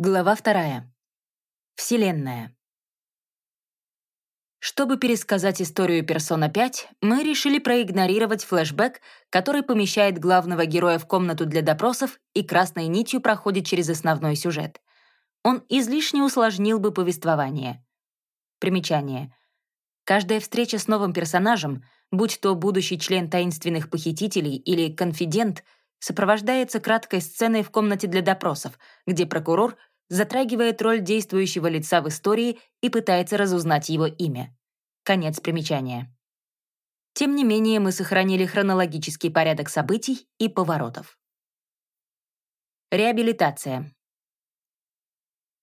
Глава вторая. Вселенная. Чтобы пересказать историю «Персона 5», мы решили проигнорировать флешбэк, который помещает главного героя в комнату для допросов и красной нитью проходит через основной сюжет. Он излишне усложнил бы повествование. Примечание. Каждая встреча с новым персонажем, будь то будущий член таинственных похитителей или конфидент — сопровождается краткой сценой в комнате для допросов, где прокурор затрагивает роль действующего лица в истории и пытается разузнать его имя. Конец примечания. Тем не менее, мы сохранили хронологический порядок событий и поворотов. Реабилитация.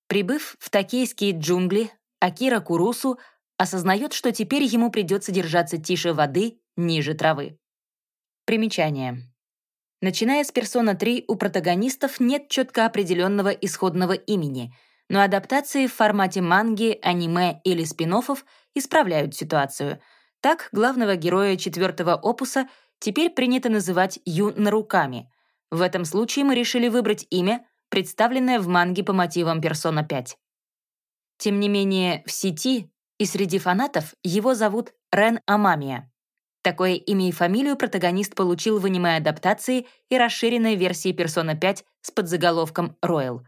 Прибыв в токийские джунгли, Акира Курусу осознает, что теперь ему придется держаться тише воды, ниже травы. Примечание. Начиная с «Персона 3» у протагонистов нет четко определенного исходного имени, но адаптации в формате манги, аниме или спин исправляют ситуацию. Так, главного героя четвертого опуса теперь принято называть Ю Наруками. В этом случае мы решили выбрать имя, представленное в манге по мотивам «Персона 5». Тем не менее, в сети и среди фанатов его зовут Рен Амамия. Такое имя и фамилию протагонист получил в аниме-адаптации и расширенной версии Persona 5 с подзаголовком Royal.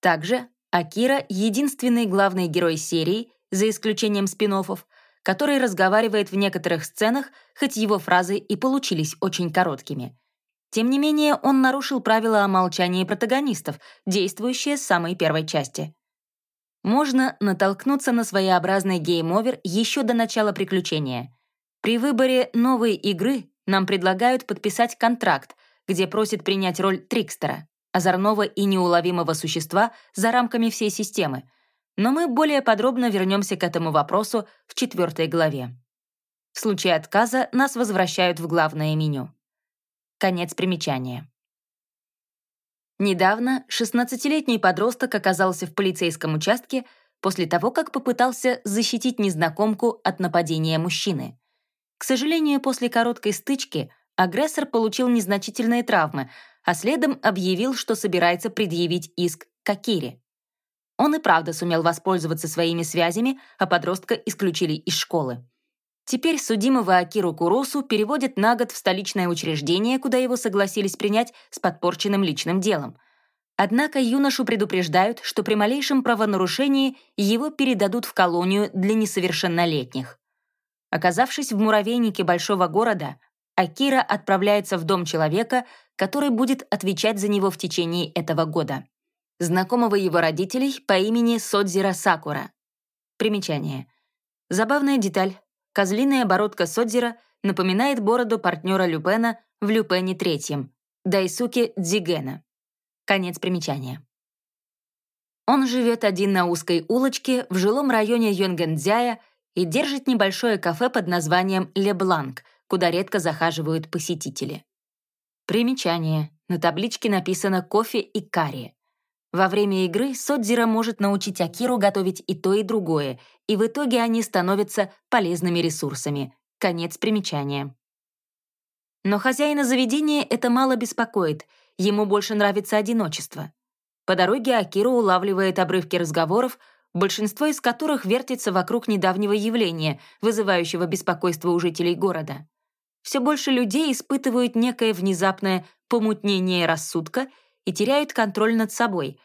Также Акира — единственный главный герой серии, за исключением спин-оффа, который разговаривает в некоторых сценах, хоть его фразы и получились очень короткими. Тем не менее, он нарушил правила о молчании протагонистов, действующие с самой первой части. Можно натолкнуться на своеобразный game over еще до начала приключения — при выборе новой игры нам предлагают подписать контракт, где просят принять роль Трикстера, озорного и неуловимого существа за рамками всей системы. Но мы более подробно вернемся к этому вопросу в четвертой главе. В случае отказа нас возвращают в главное меню. Конец примечания. Недавно 16-летний подросток оказался в полицейском участке после того, как попытался защитить незнакомку от нападения мужчины. К сожалению, после короткой стычки агрессор получил незначительные травмы, а следом объявил, что собирается предъявить иск Кокире. Он и правда сумел воспользоваться своими связями, а подростка исключили из школы. Теперь судимого Акиру Куросу переводят на год в столичное учреждение, куда его согласились принять с подпорченным личным делом. Однако юношу предупреждают, что при малейшем правонарушении его передадут в колонию для несовершеннолетних. Оказавшись в муравейнике большого города, Акира отправляется в дом человека, который будет отвечать за него в течение этого года. Знакомого его родителей по имени Содзира Сакура. Примечание. Забавная деталь. Козлиная бородка Содзира напоминает бороду партнера Люпена в Люпене третьем, Дайсуке Дзигена. Конец примечания. Он живет один на узкой улочке в жилом районе Йонгендзяя и держит небольшое кафе под названием «Ле Бланк», куда редко захаживают посетители. Примечание. На табличке написано «кофе и карри». Во время игры Содзира может научить Акиру готовить и то, и другое, и в итоге они становятся полезными ресурсами. Конец примечания. Но хозяина заведения это мало беспокоит, ему больше нравится одиночество. По дороге Акира улавливает обрывки разговоров, большинство из которых вертится вокруг недавнего явления, вызывающего беспокойство у жителей города. Все больше людей испытывают некое внезапное помутнение рассудка и теряют контроль над собой,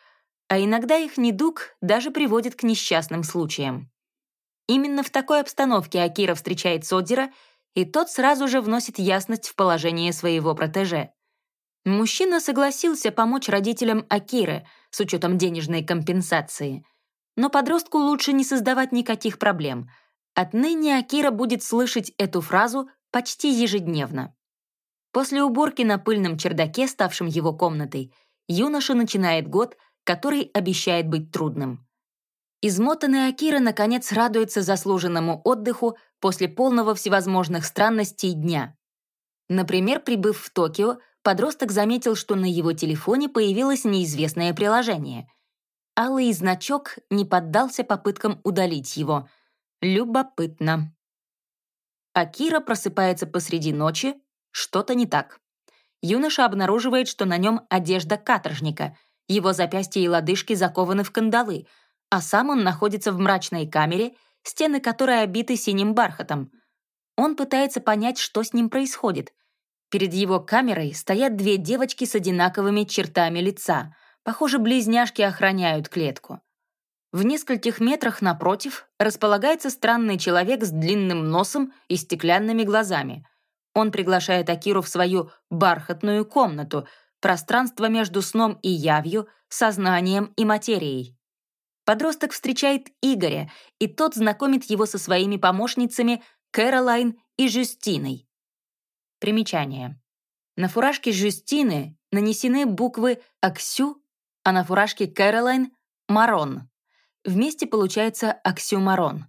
а иногда их недуг даже приводит к несчастным случаям. Именно в такой обстановке Акира встречает Содзера, и тот сразу же вносит ясность в положение своего протеже. Мужчина согласился помочь родителям Акиры с учетом денежной компенсации — но подростку лучше не создавать никаких проблем. Отныне Акира будет слышать эту фразу почти ежедневно. После уборки на пыльном чердаке, ставшем его комнатой, юноша начинает год, который обещает быть трудным. Измотанный Акира, наконец, радуется заслуженному отдыху после полного всевозможных странностей дня. Например, прибыв в Токио, подросток заметил, что на его телефоне появилось неизвестное приложение. Алый значок не поддался попыткам удалить его. Любопытно. Акира просыпается посреди ночи. Что-то не так. Юноша обнаруживает, что на нем одежда каторжника. Его запястья и лодыжки закованы в кандалы, а сам он находится в мрачной камере, стены которой обиты синим бархатом. Он пытается понять, что с ним происходит. Перед его камерой стоят две девочки с одинаковыми чертами лица. Похоже, близняшки охраняют клетку. В нескольких метрах напротив располагается странный человек с длинным носом и стеклянными глазами. Он приглашает Акиру в свою бархатную комнату, пространство между сном и явью, сознанием и материей. Подросток встречает Игоря, и тот знакомит его со своими помощницами Кэролайн и Жюстиной. Примечание. На фуражке Жюстины нанесены буквы «Аксю», а на фуражке Кэролайн — «Марон». Вместе получается оксюмарон.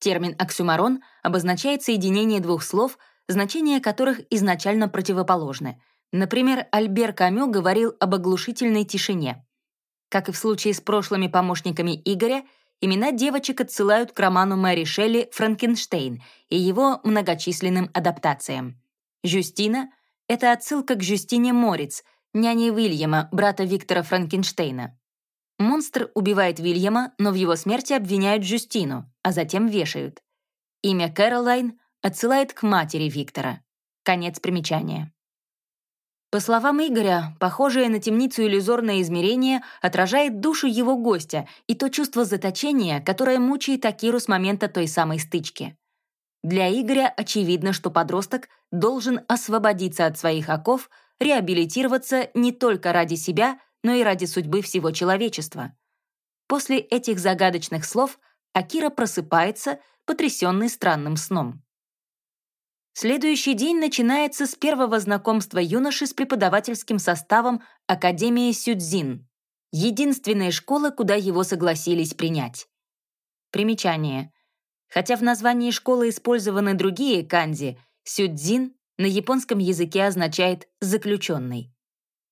Термин оксюмарон обозначает соединение двух слов, значения которых изначально противоположны. Например, Альбер Камю говорил об оглушительной тишине. Как и в случае с прошлыми помощниками Игоря, имена девочек отсылают к роману Мэри Шелли «Франкенштейн» и его многочисленным адаптациям. Жюстина — это отсылка к Жюстине Морец, няне Уильяма, брата Виктора Франкенштейна. Монстр убивает Вильяма, но в его смерти обвиняют Жюстину, а затем вешают. Имя Кэролайн отсылает к матери Виктора. Конец примечания. По словам Игоря, похожее на темницу иллюзорное измерение отражает душу его гостя и то чувство заточения, которое мучает Акиру с момента той самой стычки. Для Игоря очевидно, что подросток должен освободиться от своих оков, реабилитироваться не только ради себя, но и ради судьбы всего человечества. После этих загадочных слов Акира просыпается, потрясенный странным сном. Следующий день начинается с первого знакомства юноши с преподавательским составом Академии Сюдзин, единственной школы, куда его согласились принять. Примечание. Хотя в названии школы использованы другие канзи, Сюдзин на японском языке означает «заключенный».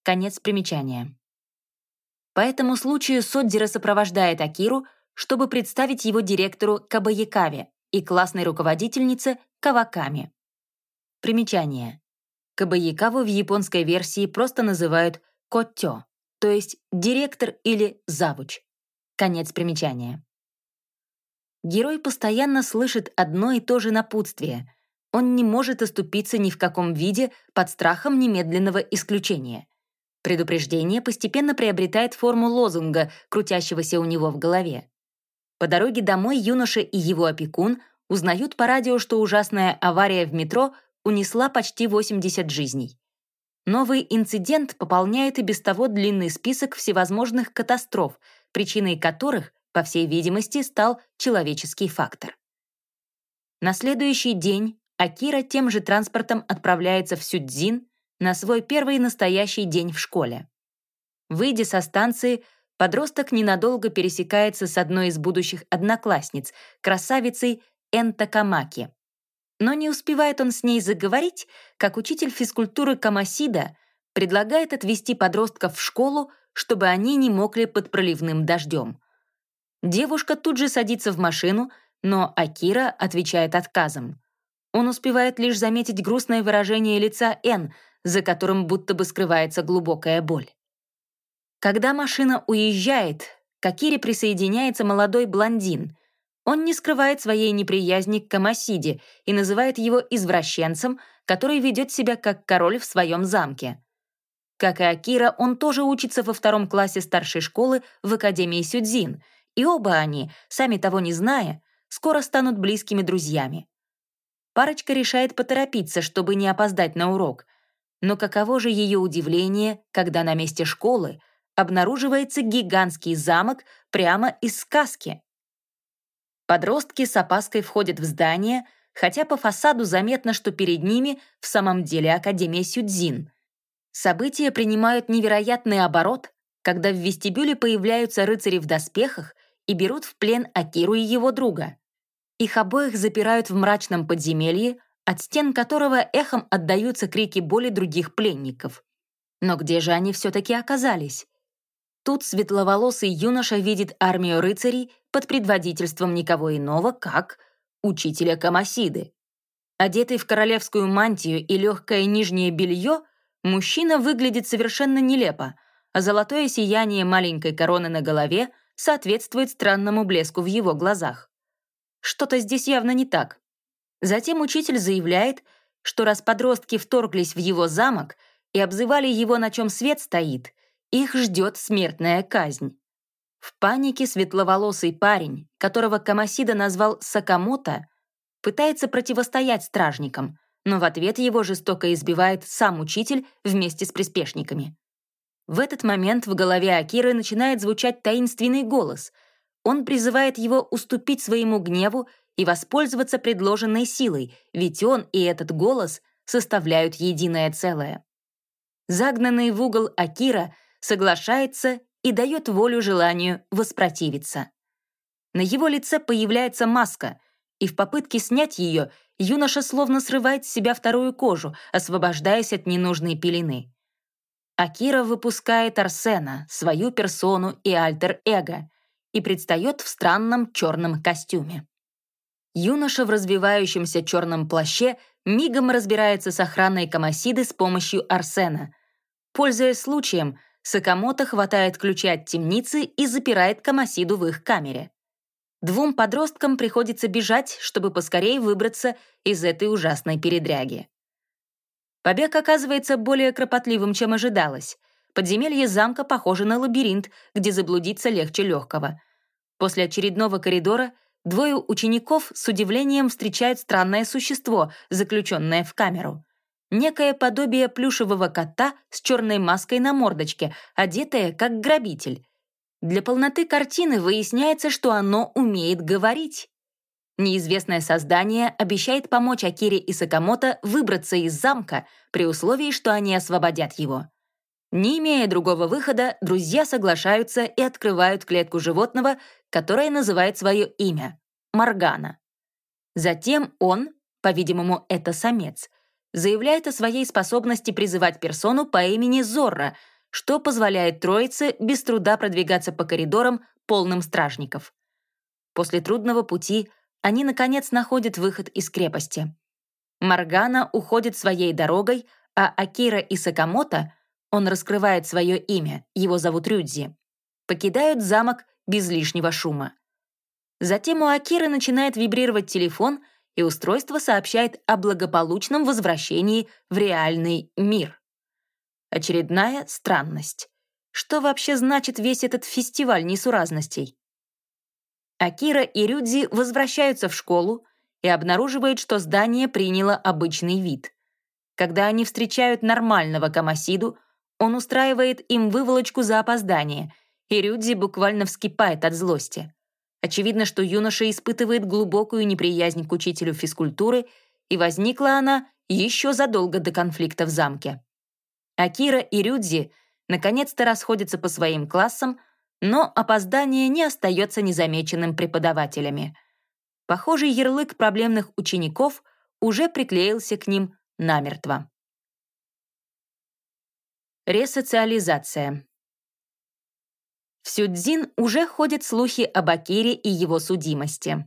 Конец примечания. По этому случаю Содзира сопровождает Акиру, чтобы представить его директору Кабаякаве и классной руководительнице Каваками. Примечание. Кабаякаву в японской версии просто называют «коттё», то есть директор или завуч. Конец примечания. Герой постоянно слышит одно и то же напутствие. Он не может оступиться ни в каком виде под страхом немедленного исключения. Предупреждение постепенно приобретает форму лозунга, крутящегося у него в голове. По дороге домой юноша и его опекун узнают по радио, что ужасная авария в метро унесла почти 80 жизней. Новый инцидент пополняет и без того длинный список всевозможных катастроф, причиной которых, по всей видимости, стал человеческий фактор. На следующий день Акира тем же транспортом отправляется в Сюдзин, на свой первый настоящий день в школе. Выйдя со станции, подросток ненадолго пересекается с одной из будущих одноклассниц, красавицей Энта Камаки. Но не успевает он с ней заговорить, как учитель физкультуры Камасида предлагает отвезти подростков в школу, чтобы они не мокли под проливным дождем. Девушка тут же садится в машину, но Акира отвечает отказом. Он успевает лишь заметить грустное выражение лица Н, за которым будто бы скрывается глубокая боль. Когда машина уезжает, к Акире присоединяется молодой блондин. Он не скрывает своей неприязни к Камасиде и называет его извращенцем, который ведет себя как король в своем замке. Как и Акира, он тоже учится во втором классе старшей школы в Академии Сюдзин, и оба они, сами того не зная, скоро станут близкими друзьями. Парочка решает поторопиться, чтобы не опоздать на урок — но каково же ее удивление, когда на месте школы обнаруживается гигантский замок прямо из сказки. Подростки с опаской входят в здание, хотя по фасаду заметно, что перед ними в самом деле Академия Сюдзин. События принимают невероятный оборот, когда в вестибюле появляются рыцари в доспехах и берут в плен Акиру и его друга. Их обоих запирают в мрачном подземелье, от стен которого эхом отдаются крики боли других пленников. Но где же они все-таки оказались? Тут светловолосый юноша видит армию рыцарей под предводительством никого иного, как учителя Камасиды. Одетый в королевскую мантию и легкое нижнее белье, мужчина выглядит совершенно нелепо, а золотое сияние маленькой короны на голове соответствует странному блеску в его глазах. Что-то здесь явно не так. Затем учитель заявляет, что раз подростки вторглись в его замок и обзывали его, на чем свет стоит, их ждет смертная казнь. В панике светловолосый парень, которого Камасида назвал Сакамото, пытается противостоять стражникам, но в ответ его жестоко избивает сам учитель вместе с приспешниками. В этот момент в голове Акиры начинает звучать таинственный голос. Он призывает его уступить своему гневу и воспользоваться предложенной силой, ведь он и этот голос составляют единое целое. Загнанный в угол Акира соглашается и дает волю желанию воспротивиться. На его лице появляется маска, и в попытке снять ее юноша словно срывает с себя вторую кожу, освобождаясь от ненужной пелены. Акира выпускает Арсена, свою персону и альтер-эго, и предстает в странном черном костюме. Юноша в развивающемся черном плаще мигом разбирается с охраной Камасиды с помощью Арсена. Пользуясь случаем, Сакамото хватает ключи от темницы и запирает Камасиду в их камере. Двум подросткам приходится бежать, чтобы поскорее выбраться из этой ужасной передряги. Побег оказывается более кропотливым, чем ожидалось. Подземелье замка похоже на лабиринт, где заблудиться легче легкого. После очередного коридора двое учеников с удивлением встречают странное существо, заключенное в камеру некое подобие плюшевого кота с черной маской на мордочке, одетое как грабитель. Для полноты картины выясняется, что оно умеет говорить. Неизвестное создание обещает помочь Акире и Сакамото выбраться из замка при условии, что они освободят его. Не имея другого выхода, друзья соглашаются и открывают клетку животного, которое называет свое имя — Моргана. Затем он, по-видимому, это самец, заявляет о своей способности призывать персону по имени Зорро, что позволяет троице без труда продвигаться по коридорам, полным стражников. После трудного пути они, наконец, находят выход из крепости. Маргана уходит своей дорогой, а Акира и Сакамото, он раскрывает свое имя, его зовут Рюдзи, покидают замок без лишнего шума. Затем у Акиры начинает вибрировать телефон — и устройство сообщает о благополучном возвращении в реальный мир. Очередная странность. Что вообще значит весь этот фестиваль несуразностей? Акира и Рюдзи возвращаются в школу и обнаруживают, что здание приняло обычный вид. Когда они встречают нормального Камасиду, он устраивает им выволочку за опоздание, и Рюдзи буквально вскипает от злости. Очевидно, что юноша испытывает глубокую неприязнь к учителю физкультуры, и возникла она еще задолго до конфликта в замке. Акира и Рюдзи наконец-то расходятся по своим классам, но опоздание не остается незамеченным преподавателями. Похожий ярлык проблемных учеников уже приклеился к ним намертво. Ресоциализация. В Сюдзин уже ходят слухи об Акире и его судимости.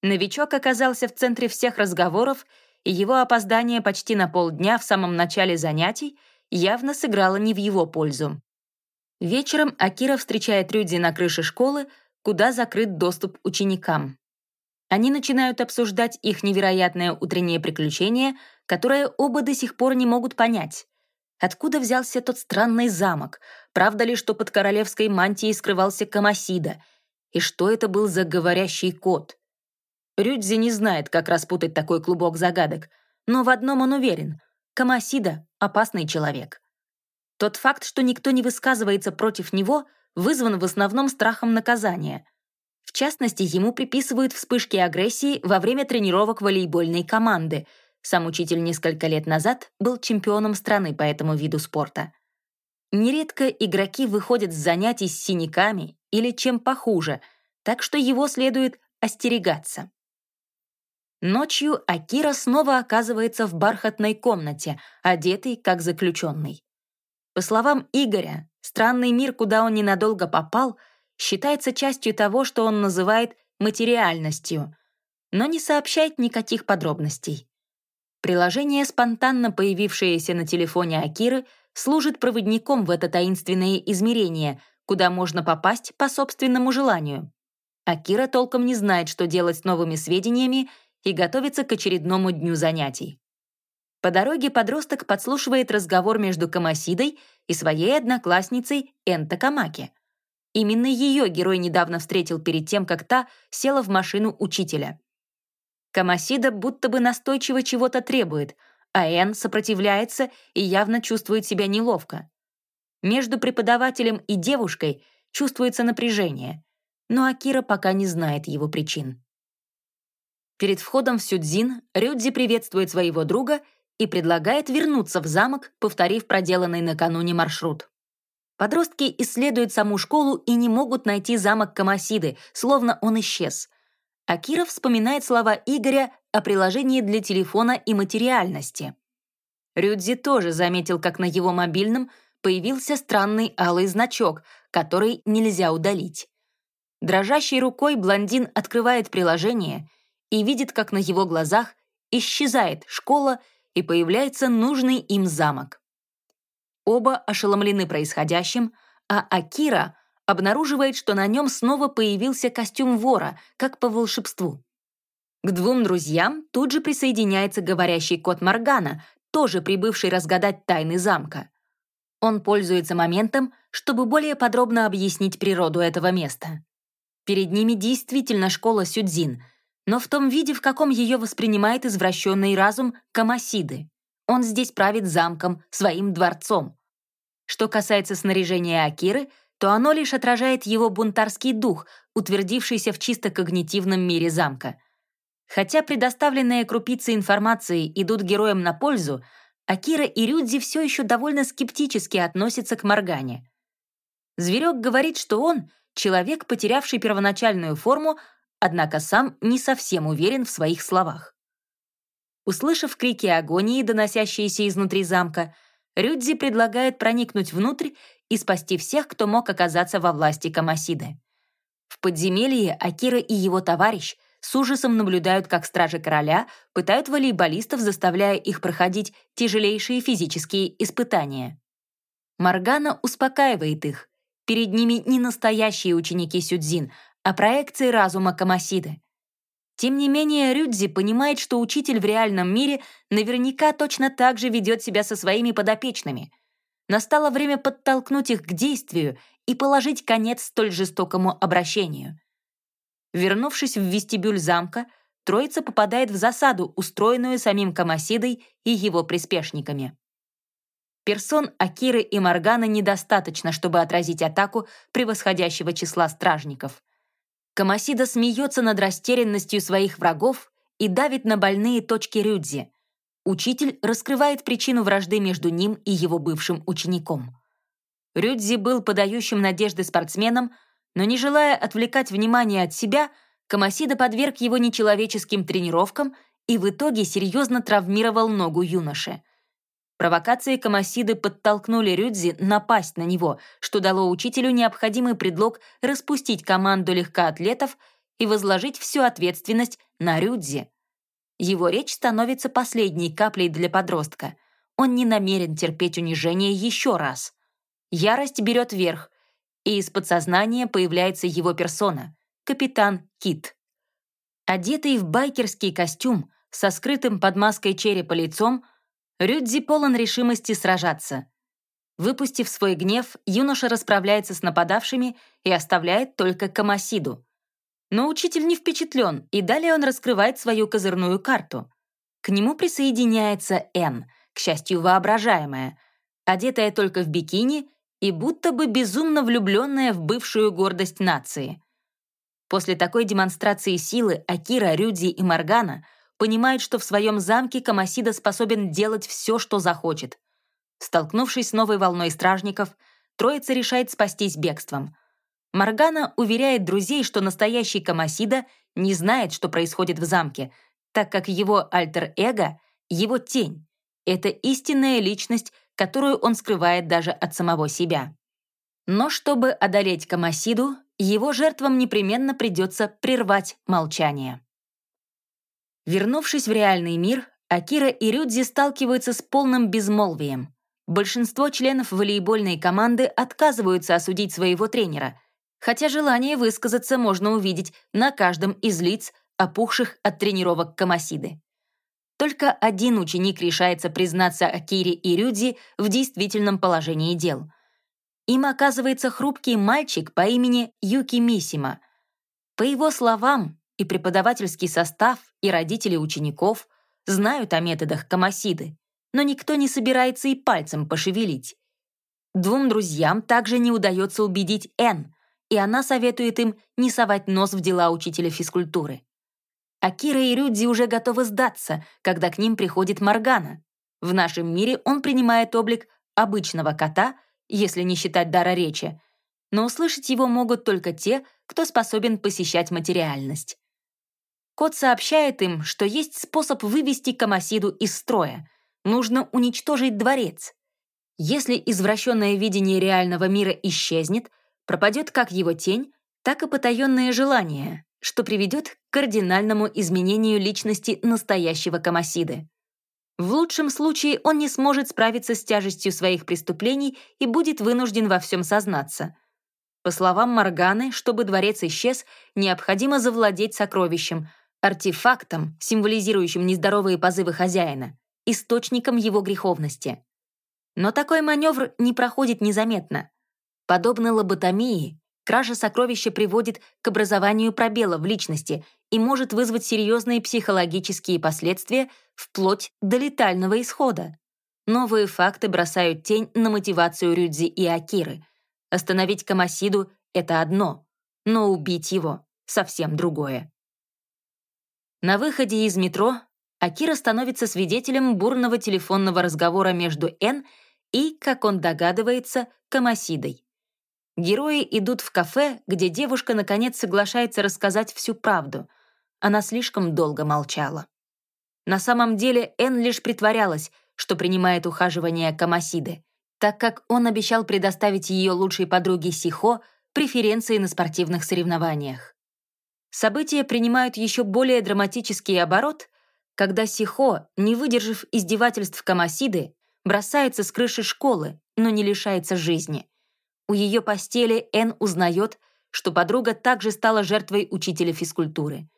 Новичок оказался в центре всех разговоров, и его опоздание почти на полдня в самом начале занятий явно сыграло не в его пользу. Вечером Акира встречает Рюдзи на крыше школы, куда закрыт доступ ученикам. Они начинают обсуждать их невероятное утреннее приключение, которое оба до сих пор не могут понять. Откуда взялся тот странный замок? Правда ли, что под королевской мантией скрывался Камасида? И что это был за говорящий кот? Рюдзи не знает, как распутать такой клубок загадок, но в одном он уверен — Камасида — опасный человек. Тот факт, что никто не высказывается против него, вызван в основном страхом наказания. В частности, ему приписывают вспышки агрессии во время тренировок волейбольной команды — сам учитель несколько лет назад был чемпионом страны по этому виду спорта. Нередко игроки выходят с занятий с синяками или чем похуже, так что его следует остерегаться. Ночью Акира снова оказывается в бархатной комнате, одетый как заключенный. По словам Игоря, странный мир, куда он ненадолго попал, считается частью того, что он называет материальностью, но не сообщает никаких подробностей. Приложение, спонтанно появившееся на телефоне Акиры, служит проводником в это таинственное измерение, куда можно попасть по собственному желанию. Акира толком не знает, что делать с новыми сведениями и готовится к очередному дню занятий. По дороге подросток подслушивает разговор между Камасидой и своей одноклассницей Энта Камаки. Именно ее герой недавно встретил перед тем, как та села в машину учителя. Камасида будто бы настойчиво чего-то требует, а Эн сопротивляется и явно чувствует себя неловко. Между преподавателем и девушкой чувствуется напряжение, но Акира пока не знает его причин. Перед входом в Сюдзин Рюдзи приветствует своего друга и предлагает вернуться в замок, повторив проделанный накануне маршрут. Подростки исследуют саму школу и не могут найти замок Камасиды, словно он исчез. Акира вспоминает слова Игоря о приложении для телефона и материальности. Рюдзи тоже заметил, как на его мобильном появился странный алый значок, который нельзя удалить. Дрожащей рукой блондин открывает приложение и видит, как на его глазах исчезает школа и появляется нужный им замок. Оба ошеломлены происходящим, а Акира обнаруживает, что на нем снова появился костюм вора, как по волшебству. К двум друзьям тут же присоединяется говорящий кот Моргана, тоже прибывший разгадать тайны замка. Он пользуется моментом, чтобы более подробно объяснить природу этого места. Перед ними действительно школа Сюдзин, но в том виде, в каком ее воспринимает извращенный разум Камасиды. Он здесь правит замком, своим дворцом. Что касается снаряжения Акиры, то оно лишь отражает его бунтарский дух, утвердившийся в чисто когнитивном мире замка. Хотя предоставленные крупицы информации идут героям на пользу, Акира и Рюдзи все еще довольно скептически относятся к Моргане. Зверек говорит, что он — человек, потерявший первоначальную форму, однако сам не совсем уверен в своих словах. Услышав крики агонии, доносящиеся изнутри замка, Рюдзи предлагает проникнуть внутрь и спасти всех, кто мог оказаться во власти Камасиды. В подземелье Акира и его товарищ — с ужасом наблюдают, как стражи короля пытают волейболистов, заставляя их проходить тяжелейшие физические испытания. Маргана успокаивает их. Перед ними не настоящие ученики Сюдзин, а проекции разума Камасиды. Тем не менее, Рюдзи понимает, что учитель в реальном мире наверняка точно так же ведет себя со своими подопечными. Настало время подтолкнуть их к действию и положить конец столь жестокому обращению. Вернувшись в вестибюль замка, троица попадает в засаду, устроенную самим Камасидой и его приспешниками. Персон Акиры и Моргана недостаточно, чтобы отразить атаку превосходящего числа стражников. Камасида смеется над растерянностью своих врагов и давит на больные точки Рюдзи. Учитель раскрывает причину вражды между ним и его бывшим учеником. Рюдзи был подающим надежды спортсменом, но не желая отвлекать внимание от себя, Камасида подверг его нечеловеческим тренировкам и в итоге серьезно травмировал ногу юноши. Провокации Камасиды подтолкнули Рюдзи напасть на него, что дало учителю необходимый предлог распустить команду легкоатлетов и возложить всю ответственность на Рюдзи. Его речь становится последней каплей для подростка. Он не намерен терпеть унижение еще раз. Ярость берет верх, и из подсознания появляется его персона — капитан Кит. Одетый в байкерский костюм, со скрытым под маской черепа лицом, Рюдзи полон решимости сражаться. Выпустив свой гнев, юноша расправляется с нападавшими и оставляет только Камасиду. Но учитель не впечатлен, и далее он раскрывает свою козырную карту. К нему присоединяется Н, к счастью, воображаемая, одетая только в бикини и будто бы безумно влюбленная в бывшую гордость нации. После такой демонстрации силы Акира, Рюдзи и Маргана понимают, что в своем замке Камасида способен делать все, что захочет. Столкнувшись с новой волной стражников, троица решает спастись бегством. Маргана уверяет друзей, что настоящий Камасида не знает, что происходит в замке, так как его альтер-эго — его тень. Это истинная личность, которую он скрывает даже от самого себя. Но чтобы одолеть Камасиду, его жертвам непременно придется прервать молчание. Вернувшись в реальный мир, Акира и Рюдзи сталкиваются с полным безмолвием. Большинство членов волейбольной команды отказываются осудить своего тренера, хотя желание высказаться можно увидеть на каждом из лиц, опухших от тренировок Камасиды. Только один ученик решается признаться Акире и Рюдзи в действительном положении дел. Им оказывается хрупкий мальчик по имени Юки Мисима. По его словам, и преподавательский состав, и родители учеников знают о методах Камасиды, но никто не собирается и пальцем пошевелить. Двум друзьям также не удается убедить Н, и она советует им не совать нос в дела учителя физкультуры. Акира и Рюдзи уже готовы сдаться, когда к ним приходит Моргана. В нашем мире он принимает облик обычного кота, если не считать дара речи, но услышать его могут только те, кто способен посещать материальность. Кот сообщает им, что есть способ вывести Камасиду из строя. Нужно уничтожить дворец. Если извращенное видение реального мира исчезнет, пропадет как его тень, так и потаенные желания, что приведет к кардинальному изменению личности настоящего Камасиды. В лучшем случае он не сможет справиться с тяжестью своих преступлений и будет вынужден во всем сознаться. По словам Морганы, чтобы дворец исчез, необходимо завладеть сокровищем, артефактом, символизирующим нездоровые позывы хозяина, источником его греховности. Но такой маневр не проходит незаметно. Подобно лоботомии, Кража сокровища приводит к образованию пробела в личности и может вызвать серьезные психологические последствия вплоть до летального исхода. Новые факты бросают тень на мотивацию Рюдзи и Акиры. Остановить Камасиду — это одно, но убить его — совсем другое. На выходе из метро Акира становится свидетелем бурного телефонного разговора между Н и, как он догадывается, Камасидой. Герои идут в кафе, где девушка наконец соглашается рассказать всю правду. Она слишком долго молчала. На самом деле Энн лишь притворялась, что принимает ухаживание Камасиды, так как он обещал предоставить ее лучшей подруге Сихо преференции на спортивных соревнованиях. События принимают еще более драматический оборот, когда Сихо, не выдержав издевательств Камасиды, бросается с крыши школы, но не лишается жизни — у ее постели Эн узнает, что подруга также стала жертвой учителя физкультуры.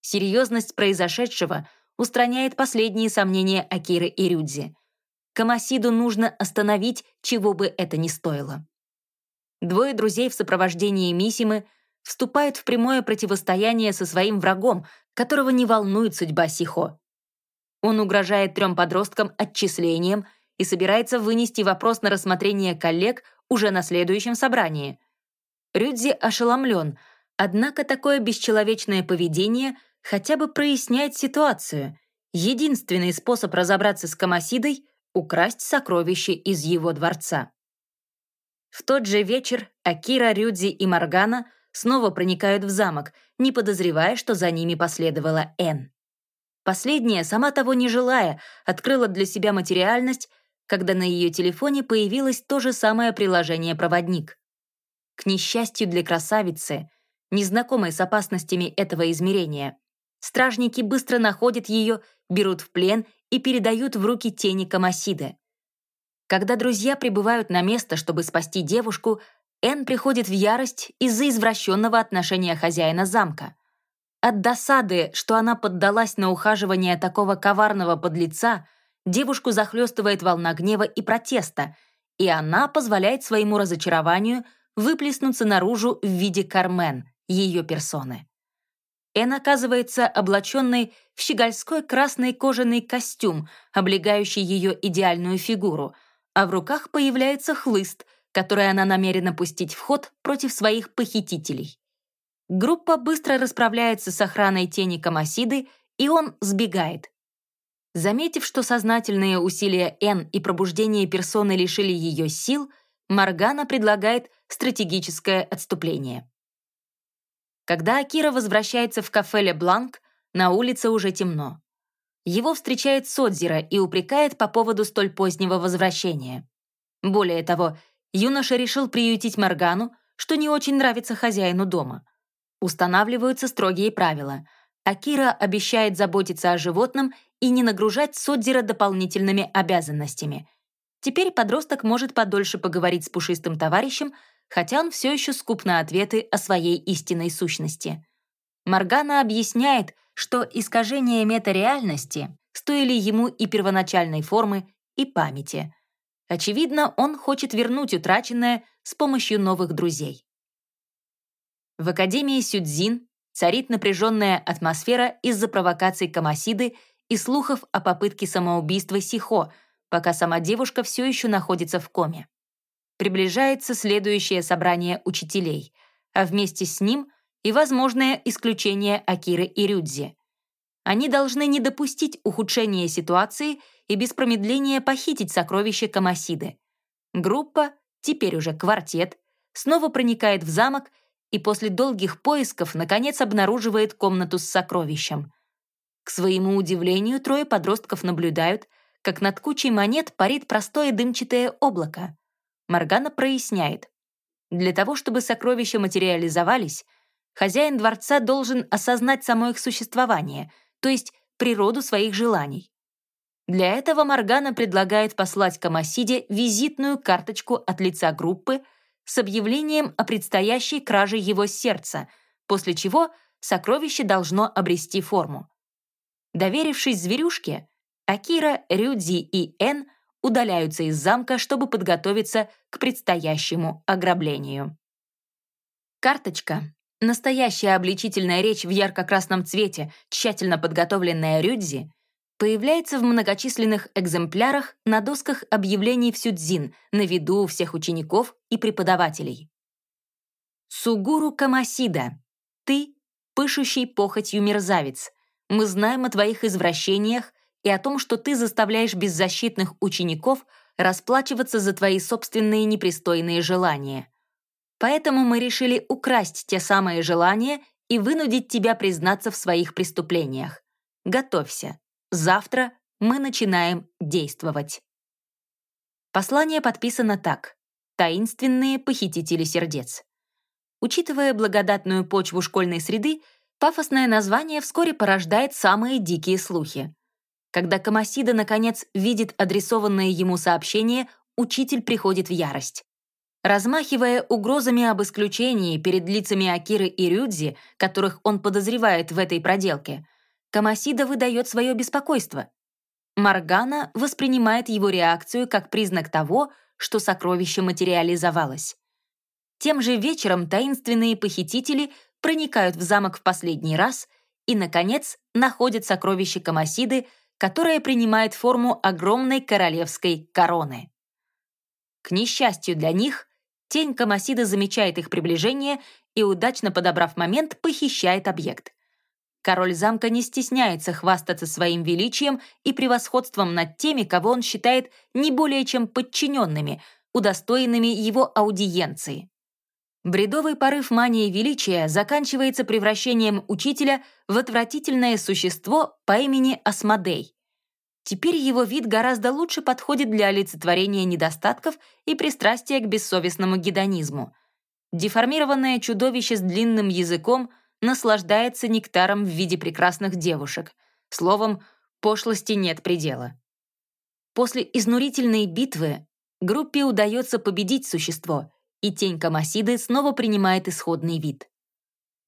Серьезность произошедшего устраняет последние сомнения Акиры и Рюдзи. Камасиду нужно остановить, чего бы это ни стоило. Двое друзей в сопровождении Мисимы вступают в прямое противостояние со своим врагом, которого не волнует судьба Сихо. Он угрожает трем подросткам отчислением и собирается вынести вопрос на рассмотрение коллег уже на следующем собрании. Рюдзи ошеломлен, однако такое бесчеловечное поведение хотя бы проясняет ситуацию. Единственный способ разобраться с Камасидой — украсть сокровище из его дворца. В тот же вечер Акира, Рюдзи и Маргана снова проникают в замок, не подозревая, что за ними последовала Н. Последняя, сама того не желая, открыла для себя материальность когда на ее телефоне появилось то же самое приложение «Проводник». К несчастью для красавицы, незнакомой с опасностями этого измерения, стражники быстро находят ее, берут в плен и передают в руки тени Камасиды. Когда друзья прибывают на место, чтобы спасти девушку, Энн приходит в ярость из-за извращенного отношения хозяина замка. От досады, что она поддалась на ухаживание такого коварного подлеца, девушку захлестывает волна гнева и протеста, и она позволяет своему разочарованию выплеснуться наружу в виде Кармен, ее персоны. Эн оказывается облаченной в щегольской красный кожаный костюм, облегающий ее идеальную фигуру, а в руках появляется хлыст, который она намерена пустить в ход против своих похитителей. Группа быстро расправляется с охраной тени Камасиды, и он сбегает, Заметив, что сознательные усилия Н и пробуждение персоны лишили ее сил, Маргана предлагает стратегическое отступление. Когда Акира возвращается в кафе «Ле Бланк», на улице уже темно. Его встречает Содзира и упрекает по поводу столь позднего возвращения. Более того, юноша решил приютить Маргану, что не очень нравится хозяину дома. Устанавливаются строгие правила — Акира обещает заботиться о животном и не нагружать Содзира дополнительными обязанностями. Теперь подросток может подольше поговорить с пушистым товарищем, хотя он все еще скуп на ответы о своей истинной сущности. Моргана объясняет, что искажения метареальности стоили ему и первоначальной формы, и памяти. Очевидно, он хочет вернуть утраченное с помощью новых друзей. В Академии Сюдзин царит напряженная атмосфера из-за провокаций Камасиды и слухов о попытке самоубийства Сихо, пока сама девушка все еще находится в коме. Приближается следующее собрание учителей, а вместе с ним и возможное исключение Акиры и Рюдзи. Они должны не допустить ухудшения ситуации и без промедления похитить сокровища Камасиды. Группа, теперь уже квартет, снова проникает в замок и после долгих поисков наконец обнаруживает комнату с сокровищем. К своему удивлению, трое подростков наблюдают, как над кучей монет парит простое дымчатое облако. Моргана проясняет. Для того, чтобы сокровища материализовались, хозяин дворца должен осознать само их существование, то есть природу своих желаний. Для этого Моргана предлагает послать Камасиде визитную карточку от лица группы — с объявлением о предстоящей краже его сердца, после чего сокровище должно обрести форму. Доверившись зверюшке, Акира, Рюдзи и Эн удаляются из замка, чтобы подготовиться к предстоящему ограблению. Карточка — настоящая обличительная речь в ярко-красном цвете, тщательно подготовленная Рюдзи, появляется в многочисленных экземплярах на досках объявлений в Сюдзин на виду у всех учеников и преподавателей. Сугуру Камасида, ты — пышущий похотью мерзавец. Мы знаем о твоих извращениях и о том, что ты заставляешь беззащитных учеников расплачиваться за твои собственные непристойные желания. Поэтому мы решили украсть те самые желания и вынудить тебя признаться в своих преступлениях. Готовься. Завтра мы начинаем действовать. Послание подписано так. «Таинственные похитители сердец». Учитывая благодатную почву школьной среды, пафосное название вскоре порождает самые дикие слухи. Когда Камасида, наконец, видит адресованное ему сообщение, учитель приходит в ярость. Размахивая угрозами об исключении перед лицами Акиры и Рюдзи, которых он подозревает в этой проделке, Камасида выдает свое беспокойство. Маргана воспринимает его реакцию как признак того, что сокровище материализовалось. Тем же вечером таинственные похитители проникают в замок в последний раз и, наконец, находят сокровище Камасиды, которое принимает форму огромной королевской короны. К несчастью для них, тень Камасиды замечает их приближение и, удачно подобрав момент, похищает объект. Король замка не стесняется хвастаться своим величием и превосходством над теми, кого он считает не более чем подчиненными, удостоенными его аудиенции. Бредовый порыв мании величия заканчивается превращением учителя в отвратительное существо по имени Асмодей. Теперь его вид гораздо лучше подходит для олицетворения недостатков и пристрастия к бессовестному гедонизму. Деформированное чудовище с длинным языком — наслаждается нектаром в виде прекрасных девушек. Словом, пошлости нет предела. После изнурительной битвы группе удается победить существо, и тень Камасиды снова принимает исходный вид.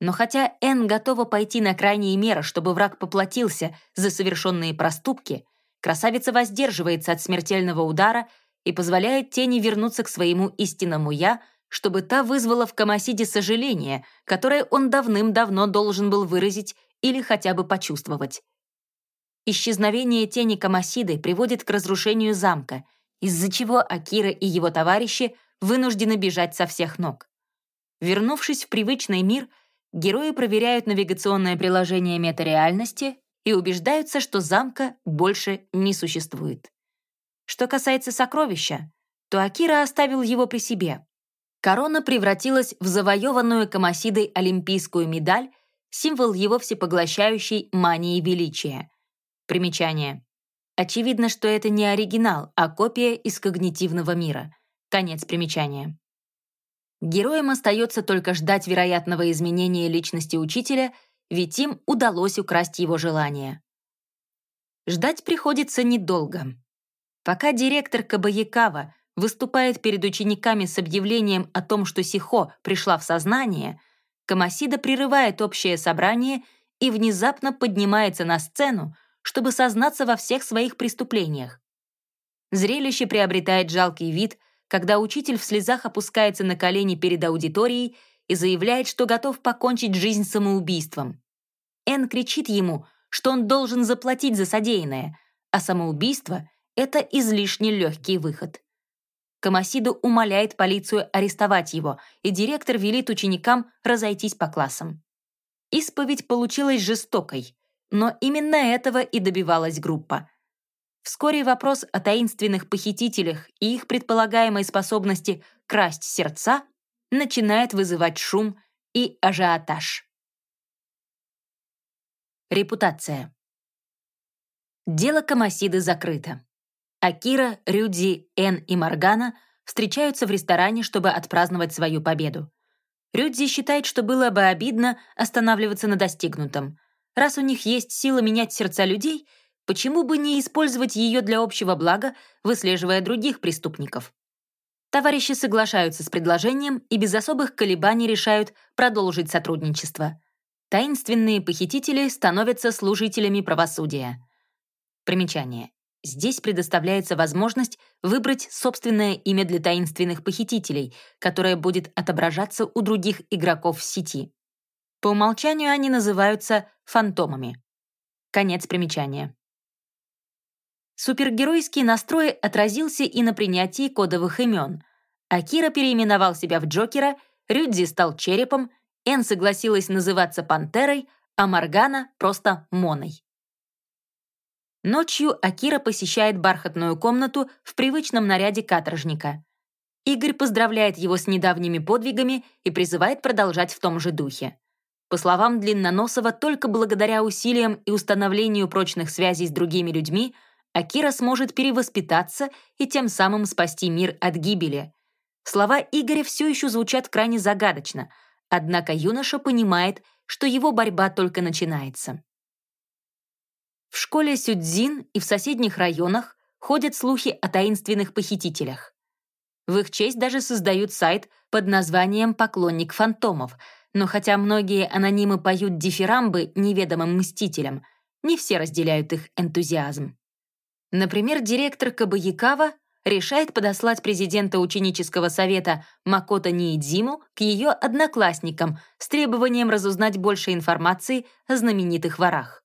Но хотя Эн готова пойти на крайние меры, чтобы враг поплатился за совершенные проступки, красавица воздерживается от смертельного удара и позволяет тени вернуться к своему истинному «я», чтобы та вызвала в Камасиде сожаление, которое он давным-давно должен был выразить или хотя бы почувствовать. Исчезновение тени Камасиды приводит к разрушению замка, из-за чего Акира и его товарищи вынуждены бежать со всех ног. Вернувшись в привычный мир, герои проверяют навигационное приложение метареальности и убеждаются, что замка больше не существует. Что касается сокровища, то Акира оставил его при себе, Корона превратилась в завоеванную Камасидой олимпийскую медаль, символ его всепоглощающей мании величия. Примечание. Очевидно, что это не оригинал, а копия из когнитивного мира. Конец примечания. Героям остается только ждать вероятного изменения личности учителя, ведь им удалось украсть его желание. Ждать приходится недолго. Пока директор Кабаякава выступает перед учениками с объявлением о том, что Сихо пришла в сознание, Камасида прерывает общее собрание и внезапно поднимается на сцену, чтобы сознаться во всех своих преступлениях. Зрелище приобретает жалкий вид, когда учитель в слезах опускается на колени перед аудиторией и заявляет, что готов покончить жизнь самоубийством. Эн кричит ему, что он должен заплатить за содеянное, а самоубийство — это излишне легкий выход. Камасиду умоляет полицию арестовать его, и директор велит ученикам разойтись по классам. Исповедь получилась жестокой, но именно этого и добивалась группа. Вскоре вопрос о таинственных похитителях и их предполагаемой способности красть сердца начинает вызывать шум и ажиотаж. Репутация. Дело Камасиды закрыто. Акира, Рюдзи, Эн и Маргана встречаются в ресторане, чтобы отпраздновать свою победу. Рюдзи считает, что было бы обидно останавливаться на достигнутом. Раз у них есть сила менять сердца людей, почему бы не использовать ее для общего блага, выслеживая других преступников? Товарищи соглашаются с предложением и без особых колебаний решают продолжить сотрудничество. Таинственные похитители становятся служителями правосудия. Примечание. Здесь предоставляется возможность выбрать собственное имя для таинственных похитителей, которое будет отображаться у других игроков в сети. По умолчанию они называются фантомами. Конец примечания. Супергеройский настрой отразился и на принятии кодовых имен. Акира переименовал себя в Джокера, Рюдзи стал Черепом, Эн согласилась называться Пантерой, а Моргана — просто Моной. Ночью Акира посещает бархатную комнату в привычном наряде каторжника. Игорь поздравляет его с недавними подвигами и призывает продолжать в том же духе. По словам Длинноносова, только благодаря усилиям и установлению прочных связей с другими людьми Акира сможет перевоспитаться и тем самым спасти мир от гибели. Слова Игоря все еще звучат крайне загадочно, однако юноша понимает, что его борьба только начинается. В школе Сюдзин и в соседних районах ходят слухи о таинственных похитителях. В их честь даже создают сайт под названием «Поклонник фантомов», но хотя многие анонимы поют дифирамбы неведомым мстителям, не все разделяют их энтузиазм. Например, директор Кабаякава решает подослать президента ученического совета Макото Ниидзиму к ее одноклассникам с требованием разузнать больше информации о знаменитых ворах.